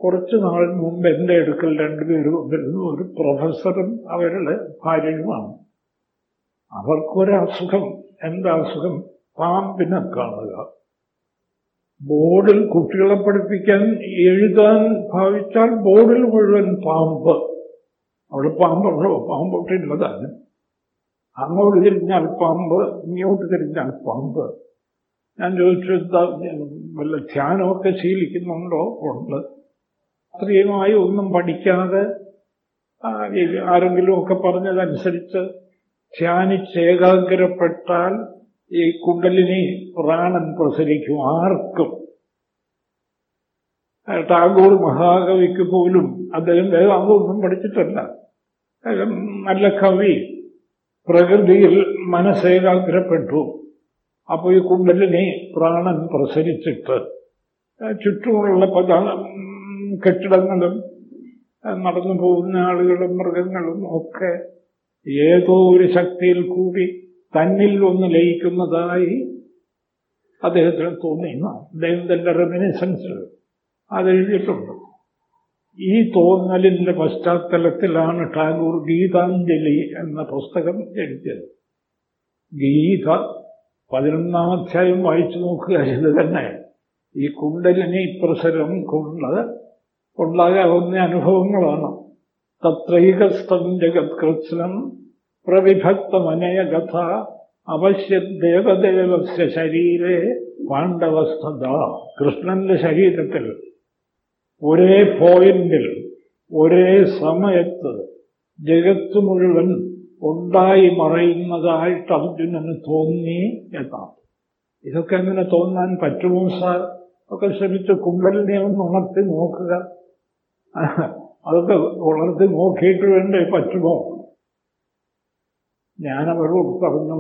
കുറച്ചു നാൾ മുമ്പ് എന്റെ അടുക്കൽ രണ്ടുപേരും വരുന്നു ഒരു പ്രൊഫസറും അവരുടെ ഭാര്യയുമാണ്. അവർക്കൊരസുഖം എന്താ അസുഖം പാമ്പിനെ കാണുക. ബോർഡിൽ കുട്ടികളെ പഠിപ്പിക്കാൻ എഴുതാൻ ഭാവിച്ചാൽ ബോർഡിൽ മുഴുവൻ പാമ്പ്. അവിടെ പാമ്പുള്ളോ പാമ്പൊട്ടില്ലതാണ് അങ്ങോട്ട് തിരിഞ്ഞാൽ പാമ്പ് ഇങ്ങോട്ട് തിരിഞ്ഞാൽ പാമ്പ്. ഞാൻ ചോദിച്ചു വല്ല ധ്യാനമൊക്കെ ശീലിക്കുന്നുണ്ടോ? ഉണ്ട്. അത്രയുമായി ഒന്നും പഠിക്കാതെ ആരെങ്കിലും ഒക്കെ പറഞ്ഞതനുസരിച്ച് ധ്യാനിച്ച് ഏകാഗ്രപ്പെട്ടാൽ ഈ കുണ്ടലിനി പ്രാണൻ പ്രസരിക്കും ആർക്കും. ടാഗോർ മഹാകവിക്ക് പോലും അദ്ദേഹം വേദാന്തമൊന്നും പഠിച്ചിട്ടല്ല. നല്ല കവി. പ്രകൃതിയിൽ മനസ്സേകാഗ്രപ്പെട്ടു അപ്പോൾ ഈ കുണ്ടലിനി പ്രാണൻ പ്രസരിച്ചിട്ട് ചുറ്റുമുള്ള പല കെട്ടിടങ്ങളും നടന്നു പോകുന്ന ആളുകളും മൃഗങ്ങളും ഒക്കെ ഏതോ ഒരു ശക്തിയിൽ കൂടി തന്നിൽ ഒന്ന് ലയിക്കുന്നതായി അദ്ദേഹത്തിന് തോന്നിയെന്ന് അദ്ദേഹം തന്റെ റെമിനിസൻസ് അതെഴുതിയിട്ടുണ്ട് ഈ തോന്നലിന്റെ പശ്ചാത്തലത്തിലാണ് ടാഗോർ ഗീതാഞ്ജലി എന്ന പുസ്തകം എഴുതിയത്. ഗീത പതിനൊന്നാം അധ്യായം വായിച്ചു നോക്കുക ഇത് തന്നെ. ഈ കുണ്ടലിനി പ്രസരം കൊണ്ട് ഉണ്ടാകാവുന്ന അനുഭവങ്ങളാണ്. തത്രൈകസ്ഥം ജഗത്കൃത്സ്നം പ്രവിഭക്തമനയ കഥ അവശ്യ ദേവദേവസ്യ ശരീരെ പാണ്ഡവസ്ഥത. കൃഷ്ണന്റെ ശരീരത്തിൽ ഒരേ പോയിന്റിൽ ഒരേ സമയത്ത് ജഗത്ത് മുഴുവൻ ഉണ്ടായി മറയുന്നതായിട്ട് അർജുനന് തോന്നി എന്നാണ്. ഇതൊക്കെ എങ്ങനെ തോന്നാൻ പറ്റുമോ സാർ? ഒക്കെ ശ്രമിച്ച് കുണ്ടലിനെ ഒന്ന് ഉണർത്തി നോക്കുക. അതൊക്കെ ഉണർത്തി നോക്കിയിട്ട് വേണ്ടേ പറ്റുമോ? ഞാനവരോട് പറഞ്ഞു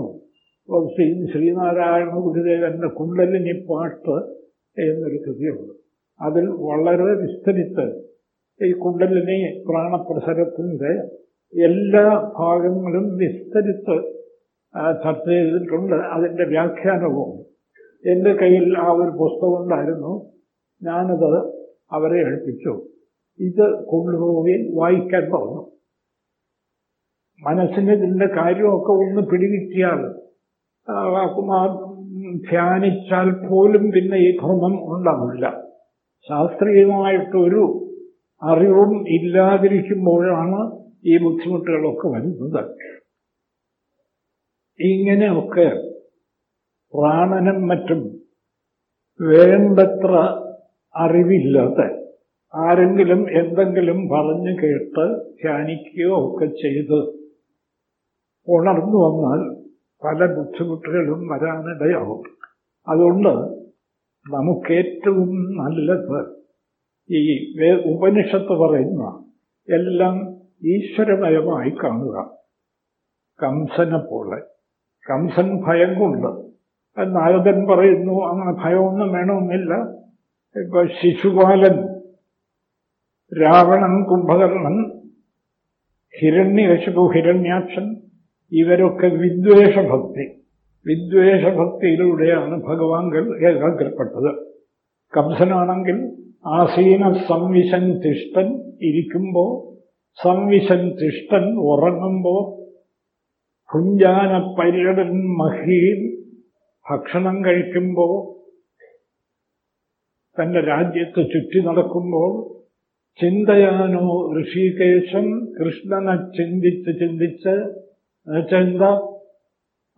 "ഓ, ശ്രീ ശ്രീനാരായണ ഗുരുദേവന്റെ കുണ്ടലിനി പാട്ട് എന്നൊരു കൃതിയുണ്ട്. അതിൽ വളരെ വിസ്തരിച്ച് ഈ കുണ്ടലിനി പ്രാണപ്രസരത്തിന്റെ എല്ലാ ഭാഗങ്ങളും വിസ്തരിച്ച് ചർച്ച ചെയ്തിട്ടുണ്ട്. അതിന്റെ വ്യാഖ്യാനവും. എന്റെ കയ്യിൽ ആ ഒരു പുസ്തകം ഉണ്ടായിരുന്നു ഞാനത് അവരെ ഏൽപ്പിച്ചു. ഇത് കൊണ്ടുപോയി വായിക്കാൻ പറഞ്ഞു. മനസ്സിന് ഇതിന്റെ കാര്യമൊക്കെ ഒന്ന് പിടികിട്ടിയാൽ ധ്യാനിച്ചാൽ പോലും പിന്നെ ഈ ഭ്രമം ഉണ്ടാവില്ല. ശാസ്ത്രീയമായിട്ടൊരു അറിവും ഇല്ലാതിരിക്കുമ്പോഴാണ് ഈ ബുദ്ധിമുട്ടുകളൊക്കെ വരുന്നത്. ഇങ്ങനെയൊക്കെ പ്രാണനും മറ്റും വേണ്ടത്ര അറിവില്ലാതെ ആരെങ്കിലും എന്തെങ്കിലും പറഞ്ഞു കേട്ട് ധ്യാനിക്കുകയോ ഒക്കെ ചെയ്ത് ഉണർന്നു വന്നാൽ പല ബുദ്ധിമുട്ടുകളും വരാനിടയാവും. അതുകൊണ്ട് നമുക്കേറ്റവും നല്ലത് ഈ ഉപനിഷത്ത് പറയുന്ന എല്ലാം ഈശ്വരമയമായി കാണുക. കംസനെ പോലെ. കംസൻ ഭയം കൊണ്ട് നാരദൻ പറയുന്നു അങ്ങനെ ഭയമൊന്നും വേണമെന്നില്ല. ഇപ്പൊ ശിശുപാലൻ രാവണൻ കുംഭകർണൻ ഹിരണ്യകശിപു ഹിരണ്യാക്ഷൻ ഇവരൊക്കെ വിദ്വേഷഭക്തി. വിദ്വേഷഭക്തിയിലൂടെയാണ് ഭഗവാൻകൾ ഏകാഗ്രപ്പെട്ടത്. കംസനാണെങ്കിൽ ആസീന സംവിശൻ തിഷ്ടൻ ഇരിക്കുമ്പോ സംവിശൻ തിഷ്ടൻ ഉറങ്ങുമ്പോ കുഞ്ചാന പര്യടൻ മഹീൻ ഭക്ഷണം കഴിക്കുമ്പോ തന്റെ രാജ്യത്ത് ചുറ്റി നടക്കുമ്പോൾ ചിന്തയാനോ ഋഷികേശൻ കൃഷ്ണനെ ചിന്തിച്ച് ചിന്തിച്ച് ചിന്ത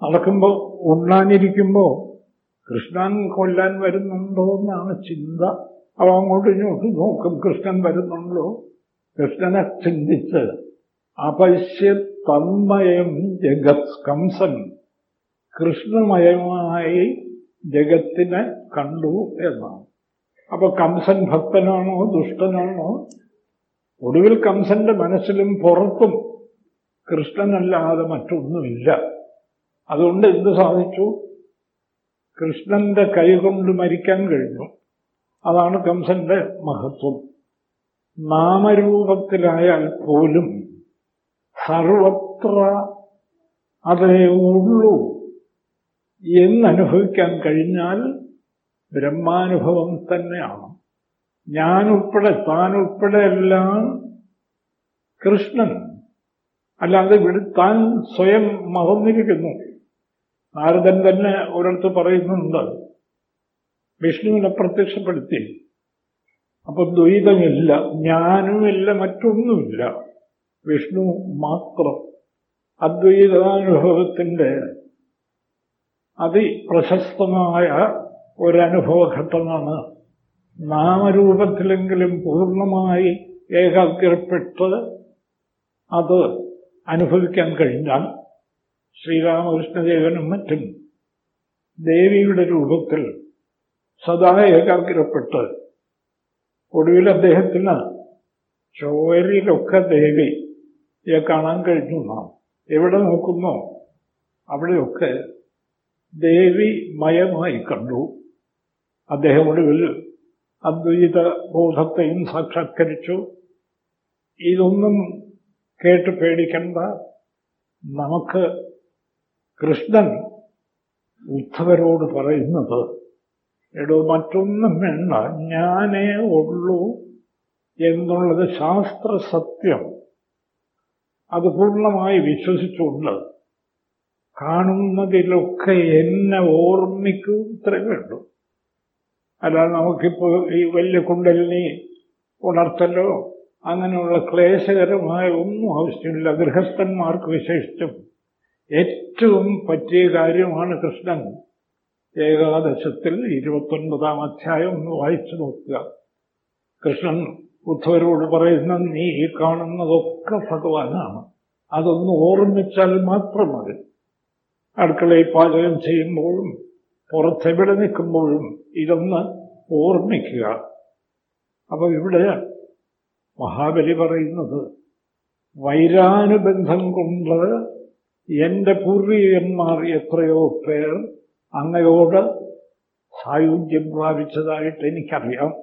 നടക്കുമ്പോ ഉണ്ണാനിരിക്കുമ്പോ കൃഷ്ണൻ കൊല്ലാൻ വരുന്നുണ്ടോ എന്നാണ് ചിന്ത. അവ അങ്ങോട്ട് ഇങ്ങോട്ടും നോക്കും കൃഷ്ണൻ വരുന്നുണ്ടോ? കൃഷ്ണനെ ചിന്തിച്ച് അപശ്യ തന്മയം ജഗത് കംസൻ കൃഷ്ണമയമായി ജഗത്തിനെ കണ്ടു എന്നാണ്. അപ്പൊ കംസൻ ഭക്തനാണോ ദുഷ്ടനാണോ? ഒടുവിൽ കംസന്റെ മനസ്സിലും പുറത്തും കൃഷ്ണനല്ലാതെ മറ്റൊന്നുമില്ല. അതുകൊണ്ട് എന്ത് സാധിച്ചു? കൃഷ്ണന്റെ കൈകൊണ്ട് മരിക്കാൻ കഴിഞ്ഞു. അതാണ് കംസന്റെ മഹത്വം. നാമരൂപത്തിലായാൽ പോലും സർവത്ര അതേ ഉള്ളൂ എന്നനുഭവിക്കാൻ കഴിഞ്ഞാൽ ബ്രഹ്മാനുഭവം തന്നെയാണ്. ഞാനുൾപ്പെടെ താനുൾപ്പെടെ എല്ലാം കൃഷ്ണൻ. അല്ലാതെ ഇവിടെ താൻ സ്വയം മറന്നിരിക്കുന്നു. നാരദൻ തന്നെ ഒരിടത്ത് പറയുന്നുണ്ട് വിഷ്ണുവിനെ പ്രത്യക്ഷപ്പെടുത്തി. അപ്പൊ ദ്വൈതമില്ല ഞാനുമില്ല മറ്റൊന്നുമില്ല. വിഷ്ണു മാത്രം അദ്വൈതാനുഭവത്തിന്റെ അതിപ്രശസ്തമായ ഒരനുഭവഘട്ടമാണ്. നാമരൂപത്തിലെങ്കിലും പൂർണമായി ഏകാഗ്രപ്പെട്ട് അത് അനുഭവിക്കാൻ കഴിഞ്ഞാൽ ശ്രീരാമകൃഷ്ണദേവനും മറ്റും ദേവിയുടെ രൂപത്തിൽ സദാ ഏകാഗ്രപ്പെട്ട് ഒടുവിൽ അദ്ദേഹത്തിന് ചോരയിലൊക്കെ ദേവിയെ കാണാൻ കഴിഞ്ഞു നാം എവിടെ നോക്കുന്നോ? അവിടെയൊക്കെ ദേവി മയമായി കണ്ടു. അദ്ദേഹം ഒടുവിൽ അദ്വൈത ബോധത്തെയും സാക്ഷാത്കരിച്ചു. ഇതൊന്നും കേട്ട് പേടിക്കണ്ട. നമുക്ക് കൃഷ്ണൻ ഉദ്ധവരോട് പറയുന്നത് എടോ മറ്റൊന്നും വേണ്ട. ഞാനേ ഉള്ളൂ എന്നുള്ളത് ശാസ്ത്ര സത്യം. അത് പൂർണമായി വിശ്വസിച്ചുകൊണ്ട് കാണുന്നതിലൊക്കെ എന്നെ ഓർമ്മിക്കൂ. ഇത്രയും വേണ്ടു അല്ലാതെ നമുക്കിപ്പോ ഈ വലിയ കുണ്ടലിനി ഉണർത്തലോ അങ്ങനെയുള്ള ക്ലേശകരമായ ഒന്നും ആവശ്യമില്ല. ഗൃഹസ്ഥന്മാർക്ക് വിശേഷിച്ചും ഏറ്റവും പറ്റിയ കാര്യമാണ് കൃഷ്ണൻ. ഏകാദശത്തിൽ ഇരുപത്തൊൻപതാം അധ്യായം ഒന്ന് വായിച്ചു നോക്കുക. കൃഷ്ണൻ ബുദ്ധവരോട് പറയുന്ന നീ ഈ കാണുന്നതൊക്കെ ഭഗവാനാണ്. അതൊന്ന് ഓർമ്മിച്ചാൽ മാത്രം മതി. അടുക്കളയിൽ പാചകം ചെയ്യുമ്പോഴും പുറത്തെവിടെ നിൽക്കുമ്പോഴും ഇതൊന്ന് ഓർമ്മിക്കുക. അപ്പൊ ഇവിടെ മഹാബലി പറയുന്നത് വൈരാനുബന്ധം കൊണ്ട് എന്റെ പൂർവീകന്മാർ എത്രയോ പേർ അങ്ങയോട് സായുജ്യം പ്രാപിച്ചതായിട്ട് എനിക്കറിയാം.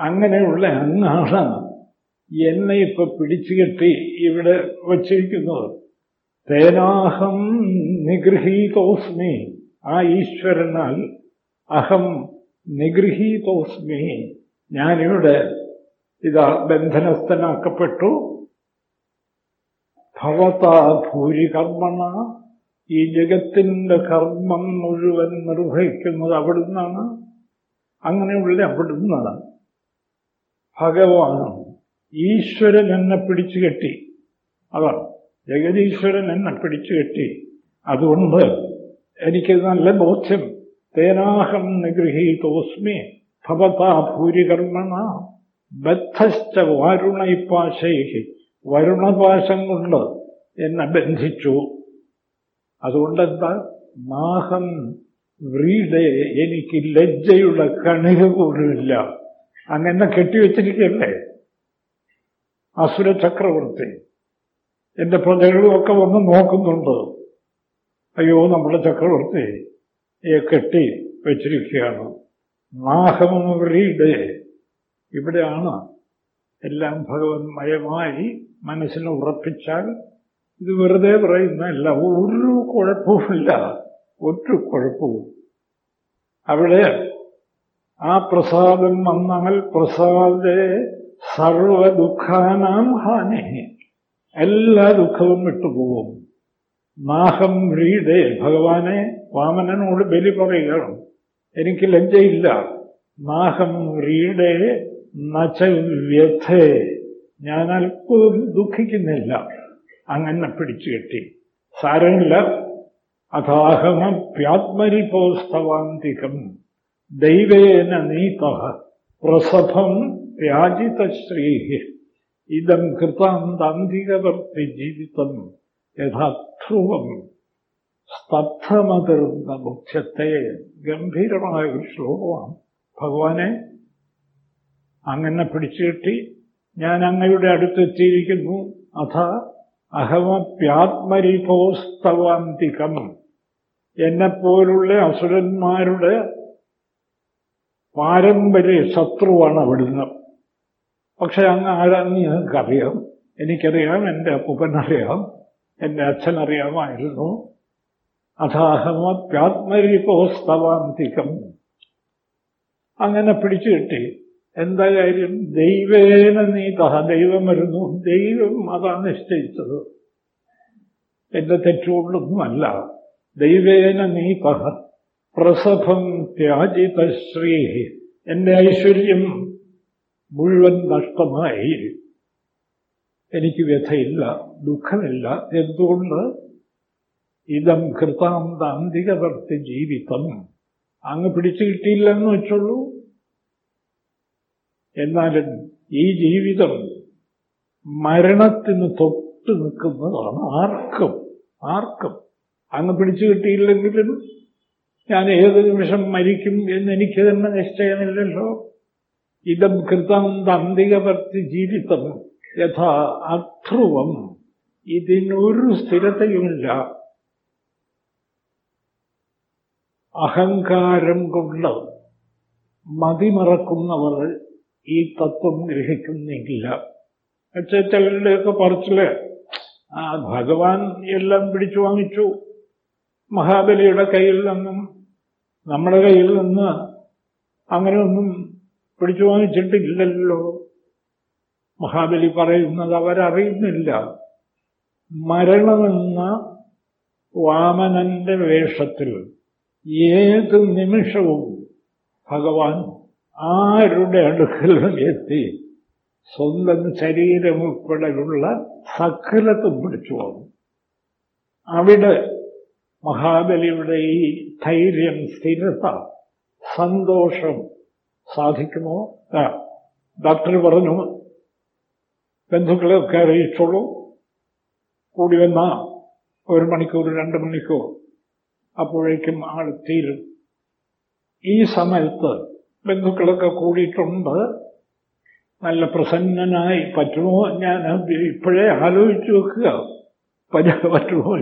അങ്ങനെയുള്ള അങ്ങാണ് എന്നെ ഇപ്പൊ പിടിച്ചു കെട്ടി ഇവിടെ വച്ചിരിക്കുന്നത്. തേനാഹം നിഗൃഹീതോസ്മി ആ ഈശ്വരനാൽ അഹം നിഗൃഹീതോസ്മി. ഞാനിവിടെ ഇതാ ബന്ധനസ്ഥനാക്കപ്പെട്ടു. ഭവത ഭൂരികർമ്മണ ഈ ജഗത്തിന്റെ കർമ്മം മുഴുവൻ നിർവഹിക്കുന്നത് അവിടുന്നാണ്. അങ്ങനെയുള്ള അവിടുന്നാണ്. ഭഗവാനും ഈശ്വരൻ എന്നെ പിടിച്ചു കെട്ടി. അതാണ്. ജഗതീശ്വരൻ എന്നെ പിടിച്ചു കെട്ടി. അതുകൊണ്ട് എനിക്ക് നല്ല ബോധ്യം. തേനാഹം നിഗൃഹീതോസ്മി ഭവതാ ഭൂരികർമ്മണ ബദ്ധശ്ച വാരുണൈപ്പാശൈഹി വരുണപാശം കൊണ്ട് എന്നെ ബന്ധിച്ചു. അതുകൊണ്ടെന്താ? മാഹം വ്രീഡെ എനിക്ക് ലജ്ജയുള്ള കണിക പോലുമില്ല. അങ്ങനെ കെട്ടിവെച്ചിരിക്കല്ലേ? അസുര ചക്രവർത്തി. എന്റെ പ്രജകളുമൊക്കെ വന്ന് നോക്കുന്നുണ്ട്. അയ്യോ നമ്മുടെ ചക്രവർത്തി കെട്ടി വെച്ചിരിക്കുകയാണ്. നാഹം വ്രീഡെ. ഇവിടെയാണ് എല്ലാം ഭഗവന്മയമായി മനസ്സിനെ ഉറപ്പിച്ചാൽ ഇത് വെറുതെ പറയുന്നതല്ല ഒരു കുഴപ്പവുമില്ല. ഒരു കുഴപ്പവും. അവിടെ ആ പ്രസാദം വന്നാൽ പ്രസാദേ സർവ ദുഃഖാനാം ഹാനി എല്ലാ ദുഃഖവും വിട്ടുപോകും. നാഹം വ്രീഡേ. ഭഗവാനെ വാമനനോട് ബലി പറയുകയാണ്. എനിക്ക് ലജ്ജയില്ല. നാഹം വ്രീഡേ നച്ച വ്യഥേ ഞാൻ അല്പം ദുഃഖിക്കുന്നില്ല. അങ്ങനെ പിടിച്ചു കെട്ടി സാരമില്ല അഥാഹമപ്യാത്മരിപോസ്തവാന്തികം ദൈവേന നീത പ്രസഭം വ്യാജിതശ്രീ ഇതം കൃതാന്താന്തികവർത്തി ജീവിതം യഥാധ്രുവം. സ്തബ്ധമതിർന്ന മുഖ്യത്തെ ഗംഭീരമായ ഒരു ശ്ലോകമാണ്. ഭഗവാനെ അങ്ങനെ പിടിച്ചു കിട്ടി ഞാൻ അങ്ങയുടെ അടുത്തെത്തിയിരിക്കുന്നു. അഥ അഹമപ്യാത്മരിപോസ്തവാന്തികം എന്നെപ്പോലുള്ള അസുരന്മാരുടെ പാരമ്പര്യ ശത്രുവാണ് അവിടുന്ന്. പക്ഷെ അങ്ങ് ആരാന്ന് ഞങ്ങൾക്കറിയാം. എനിക്കറിയാം എന്റെ അപ്പൂപ്പനറിയാം എന്റെ അച്ഛനറിയാമായിരുന്നു. അഥാഹമപ്യാത്മരിപോസ്തവാന്തികം അങ്ങനെ പിടിച്ചു കിട്ടി. എന്താ കാര്യം? ദൈവേന നീ തഹ ദൈവം വരുന്നു ദൈവം അതാണ് നിശ്ചയിച്ചത്. എന്റെ തെറ്റുകൊണ്ടൊന്നുമല്ല. ദൈവേന നീ തഹ പ്രസഭം ത്യാജിത ശ്രീ എന്റെ ഐശ്വര്യം മുഴുവൻ നഷ്ടമായി. എനിക്ക് വ്യഥയില്ല ദുഃഖമില്ല. എന്തുകൊണ്ട്? ഇതം കൃതാന്താന്തികവർത്തി ജീവിതം. അങ്ങ് പിടിച്ചു കിട്ടിയില്ലെന്ന് വെച്ചുള്ളൂ എന്നാലും ഈ ജീവിതം മരണത്തിന് തൊട്ട് നിൽക്കുന്നതാണ് ആർക്കും ആർക്കും അങ്ങ് പിടിച്ചു കിട്ടിയില്ലെങ്കിലും ഞാൻ ഏത് നിമിഷം മരിക്കും എന്ന് എനിക്ക് തന്നെ നിശ്ചയമില്ലല്ലോ. ഇതം കൃതം കൃതാന്തന്തികവർത്തി ജീവിതം യഥാ അധ്രുവം. ഇതിനൊരു സ്ഥിരതയുമില്ല. അഹങ്കാരം കൊണ്ട് മതിമറക്കുന്നവർ ഈ തത്വം ഗ്രഹിക്കുന്നില്ല. പക്ഷേ ചിലരുടെയൊക്കെ പറച്ചിൽ ആ ഭഗവാൻ എല്ലാം പിടിച്ചു വാങ്ങിച്ചു. മഹാബലിയുടെ കയ്യിൽ നിന്നും നമ്മുടെ കയ്യിൽ നിന്ന് അങ്ങനെയൊന്നും പിടിച്ചു വാങ്ങിച്ചിട്ടില്ലല്ലോ. മഹാബലി പറയുന്നത് അവരറിയുന്നില്ല. മരണമെന്ന വാമനന്റെ വേഷത്തിൽ ഏത് നിമിഷവും ഭഗവാൻ ആരുടെ അടുക്കലും എത്തി സ്വന്തം ശരീരമുൾപ്പെടെയുള്ള സകലത്തും പിടിച്ചു പോകും അവിടെ മഹാബലിയുടെ ഈ ധൈര്യം സ്ഥിരത സന്തോഷം സാധിക്കുമോ? ഡോക്ടർ പറഞ്ഞു ബന്ധുക്കളെയൊക്കെ അറിയിച്ചോളൂ. കൂടി വന്ന ഒരു മണിക്കൂർ രണ്ട് മണിക്കൂർ അപ്പോഴേക്കും ആൾ തീരും. ഈ സമയത്ത് ബന്ധുക്കളൊക്കെ കൂടിയിട്ടുണ്ട്. നല്ല പ്രസന്നനായി. പറ്റുമോ? ഞാൻ ഇപ്പോഴേ ആലോചിച്ചു വെക്കുക. പറ്റുമോ?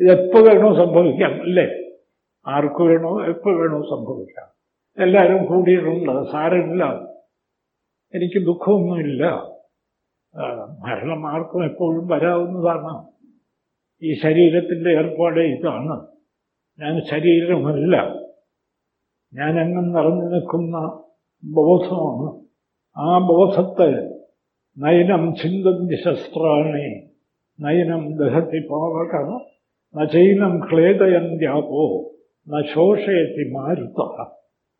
ഇതെപ്പോ വേണോ സംഭവിക്കാം അല്ലേ? ആർക്ക് വേണോ എപ്പോ വേണോ സംഭവിക്കാം. എല്ലാവരും കൂടിയിട്ടുണ്ട്. സാരമില്ല. എനിക്ക് ദുഃഖമൊന്നുമില്ല. മരണം ആർക്കും എപ്പോഴും വരാവുന്നതാണ്. ഈ ശരീരത്തിന്റെ ഏർപ്പാട് ഇതാണ്. ഞാൻ ശരീരമല്ല. എന്നും നിറഞ്ഞു നിൽക്കുന്ന ബോധമാണ്. ആ ബോധത്തെ നയനം ചിന്തന്തി ശസ്ത്രാണി നയനം ദഹത്തി പാവക നൈനം ക്ലേദയന്ത്യാപോ ശോഷയത്തി മാരുത.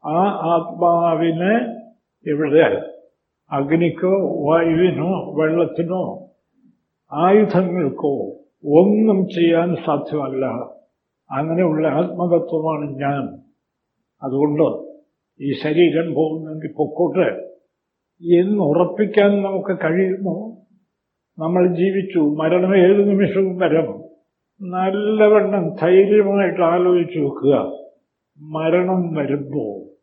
ആ ആത്മാവിനെ ഇവിടെ അഗ്നിക്കോ വായുവിനോ വെള്ളത്തിനോ ആയുധങ്ങൾക്കോ ഒന്നും ചെയ്യാൻ സാധ്യമല്ല. അങ്ങനെയുള്ള ആത്മതത്വമാണ് ഞാൻ. അതുകൊണ്ട്? ഈ ശരീരം പോകുന്നെങ്കിൽ പൊക്കോട്ടെ. എന്ന് ഉറപ്പിക്കാൻ നമുക്ക് കഴിയുമോ? നമ്മൾ ജീവിച്ചു. മരണം ഏത് നിമിഷവും വരും. നല്ലവണ്ണം ധൈര്യമായിട്ട് ആലോചിച്ചു വെക്കുക മരണം വരുമ്പോൾ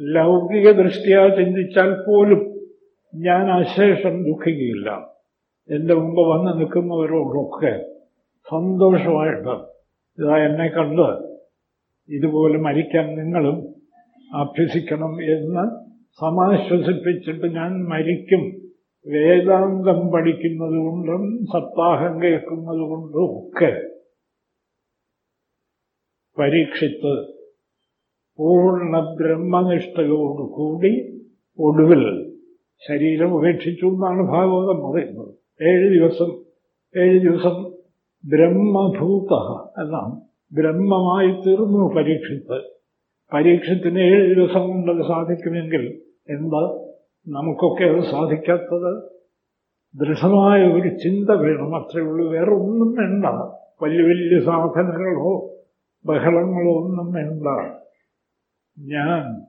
ലൗകിക ദൃഷ്ടിയാ ചിന്തിച്ചാൽ പോലും ഞാൻ അശേഷം ദുഃഖിക്കുകയില്ല. എന്റെ മുമ്പ് വന്ന് നിൽക്കുന്നവരോടൊക്കെ സന്തോഷമായിട്ട് ഇതാ എന്നെ കണ്ട് ഇതുപോലെ മരിക്കാൻ നിങ്ങളും അഭ്യസിക്കണം എന്ന് സമാശ്വസിപ്പിച്ചിട്ട് ഞാൻ മരിക്കും. വേദാന്തം പഠിക്കുന്നത് കൊണ്ടും സപ്താഹം കേൾക്കുന്നത് കൊണ്ടും ഒക്കെ പരീക്ഷിച്ച് പൂർണ ബ്രഹ്മനിഷ്ഠയോടുകൂടി ഒടുവിൽ ശരീരം ഉപേക്ഷിച്ചു എന്നാണ് ഭാഗവതം പറയുന്നത്. ഏഴ് ദിവസം ഏഴ് ദിവസം ബ്രഹ്മഭൂത എന്നാണ്. ബ്രഹ്മമായി തീർന്നു പരീക്ഷത്ത്. പരീക്ഷത്തിന് ഏഴ് ദിവസം കൊണ്ടത് സാധിക്കുമെങ്കിൽ എന്താ? നമുക്കൊക്കെ അത് സാധിക്കാത്തത്? ദൃഢമായ ഒരു ചിന്ത വേണം. അത്രയേ ഉള്ളൂ. വേറെ ഒന്നും വേണ്ട. വലിയ വലിയ സാധനങ്ങളോ ബഹളങ്ങളോ ഒന്നും വേണ്ട. ഞാൻ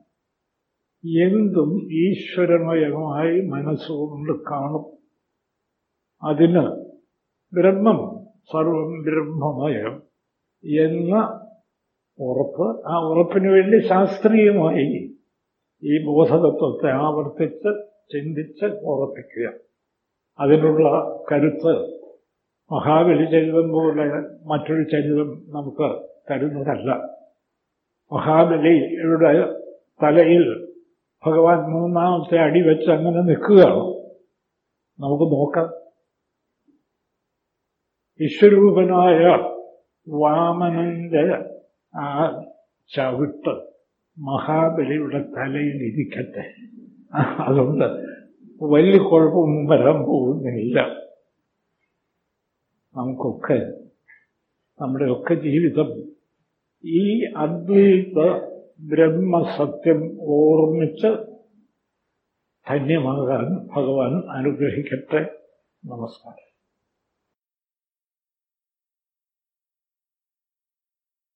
എന്തും ഈശ്വരമയമായി മനസ്സുകൊണ്ട് കാണും. അതിന് ബ്രഹ്മം സർവം ബ്രഹ്മമയം. എന്ന ഉറപ്പ് ആ ഉറപ്പിനു വേണ്ടി ശാസ്ത്രീയമായി ഈ ബോധതത്വത്തെ ആവർത്തിച്ച് ചിന്തിച്ച് ഉറപ്പിക്കുക. അതിനുള്ള കരുത്ത് മഹാബലി ചരിതം പോലെ മറ്റൊരു ചരിതം നമുക്ക് തരുന്നതല്ല. മഹാബലിയുടെ തലയിൽ ഭഗവാൻ മൂന്നാമത്തെ അടി വെച്ച് അങ്ങനെ നിൽക്കുകയാണ് നമുക്ക് നോക്കാം. വിശ്വരൂപനായ വാമനന്റെ ആ ചവിട്ട് മഹാബലിയുടെ തലയിൽ ഇരിക്കട്ടെ അതുകൊണ്ട് വലിയ കുഴപ്പമൊന്നും വരാൻ പോകുന്നില്ല. നമുക്കൊക്കെ നമ്മുടെയൊക്കെ ജീവിതം ഈ അദ്വൈത ബ്രഹ്മസത്യം ഓർമ്മിച്ച് ധന്യമാകാൻ ഭഗവാൻ അനുഗ്രഹിക്കട്ടെ. നമസ്കാരം.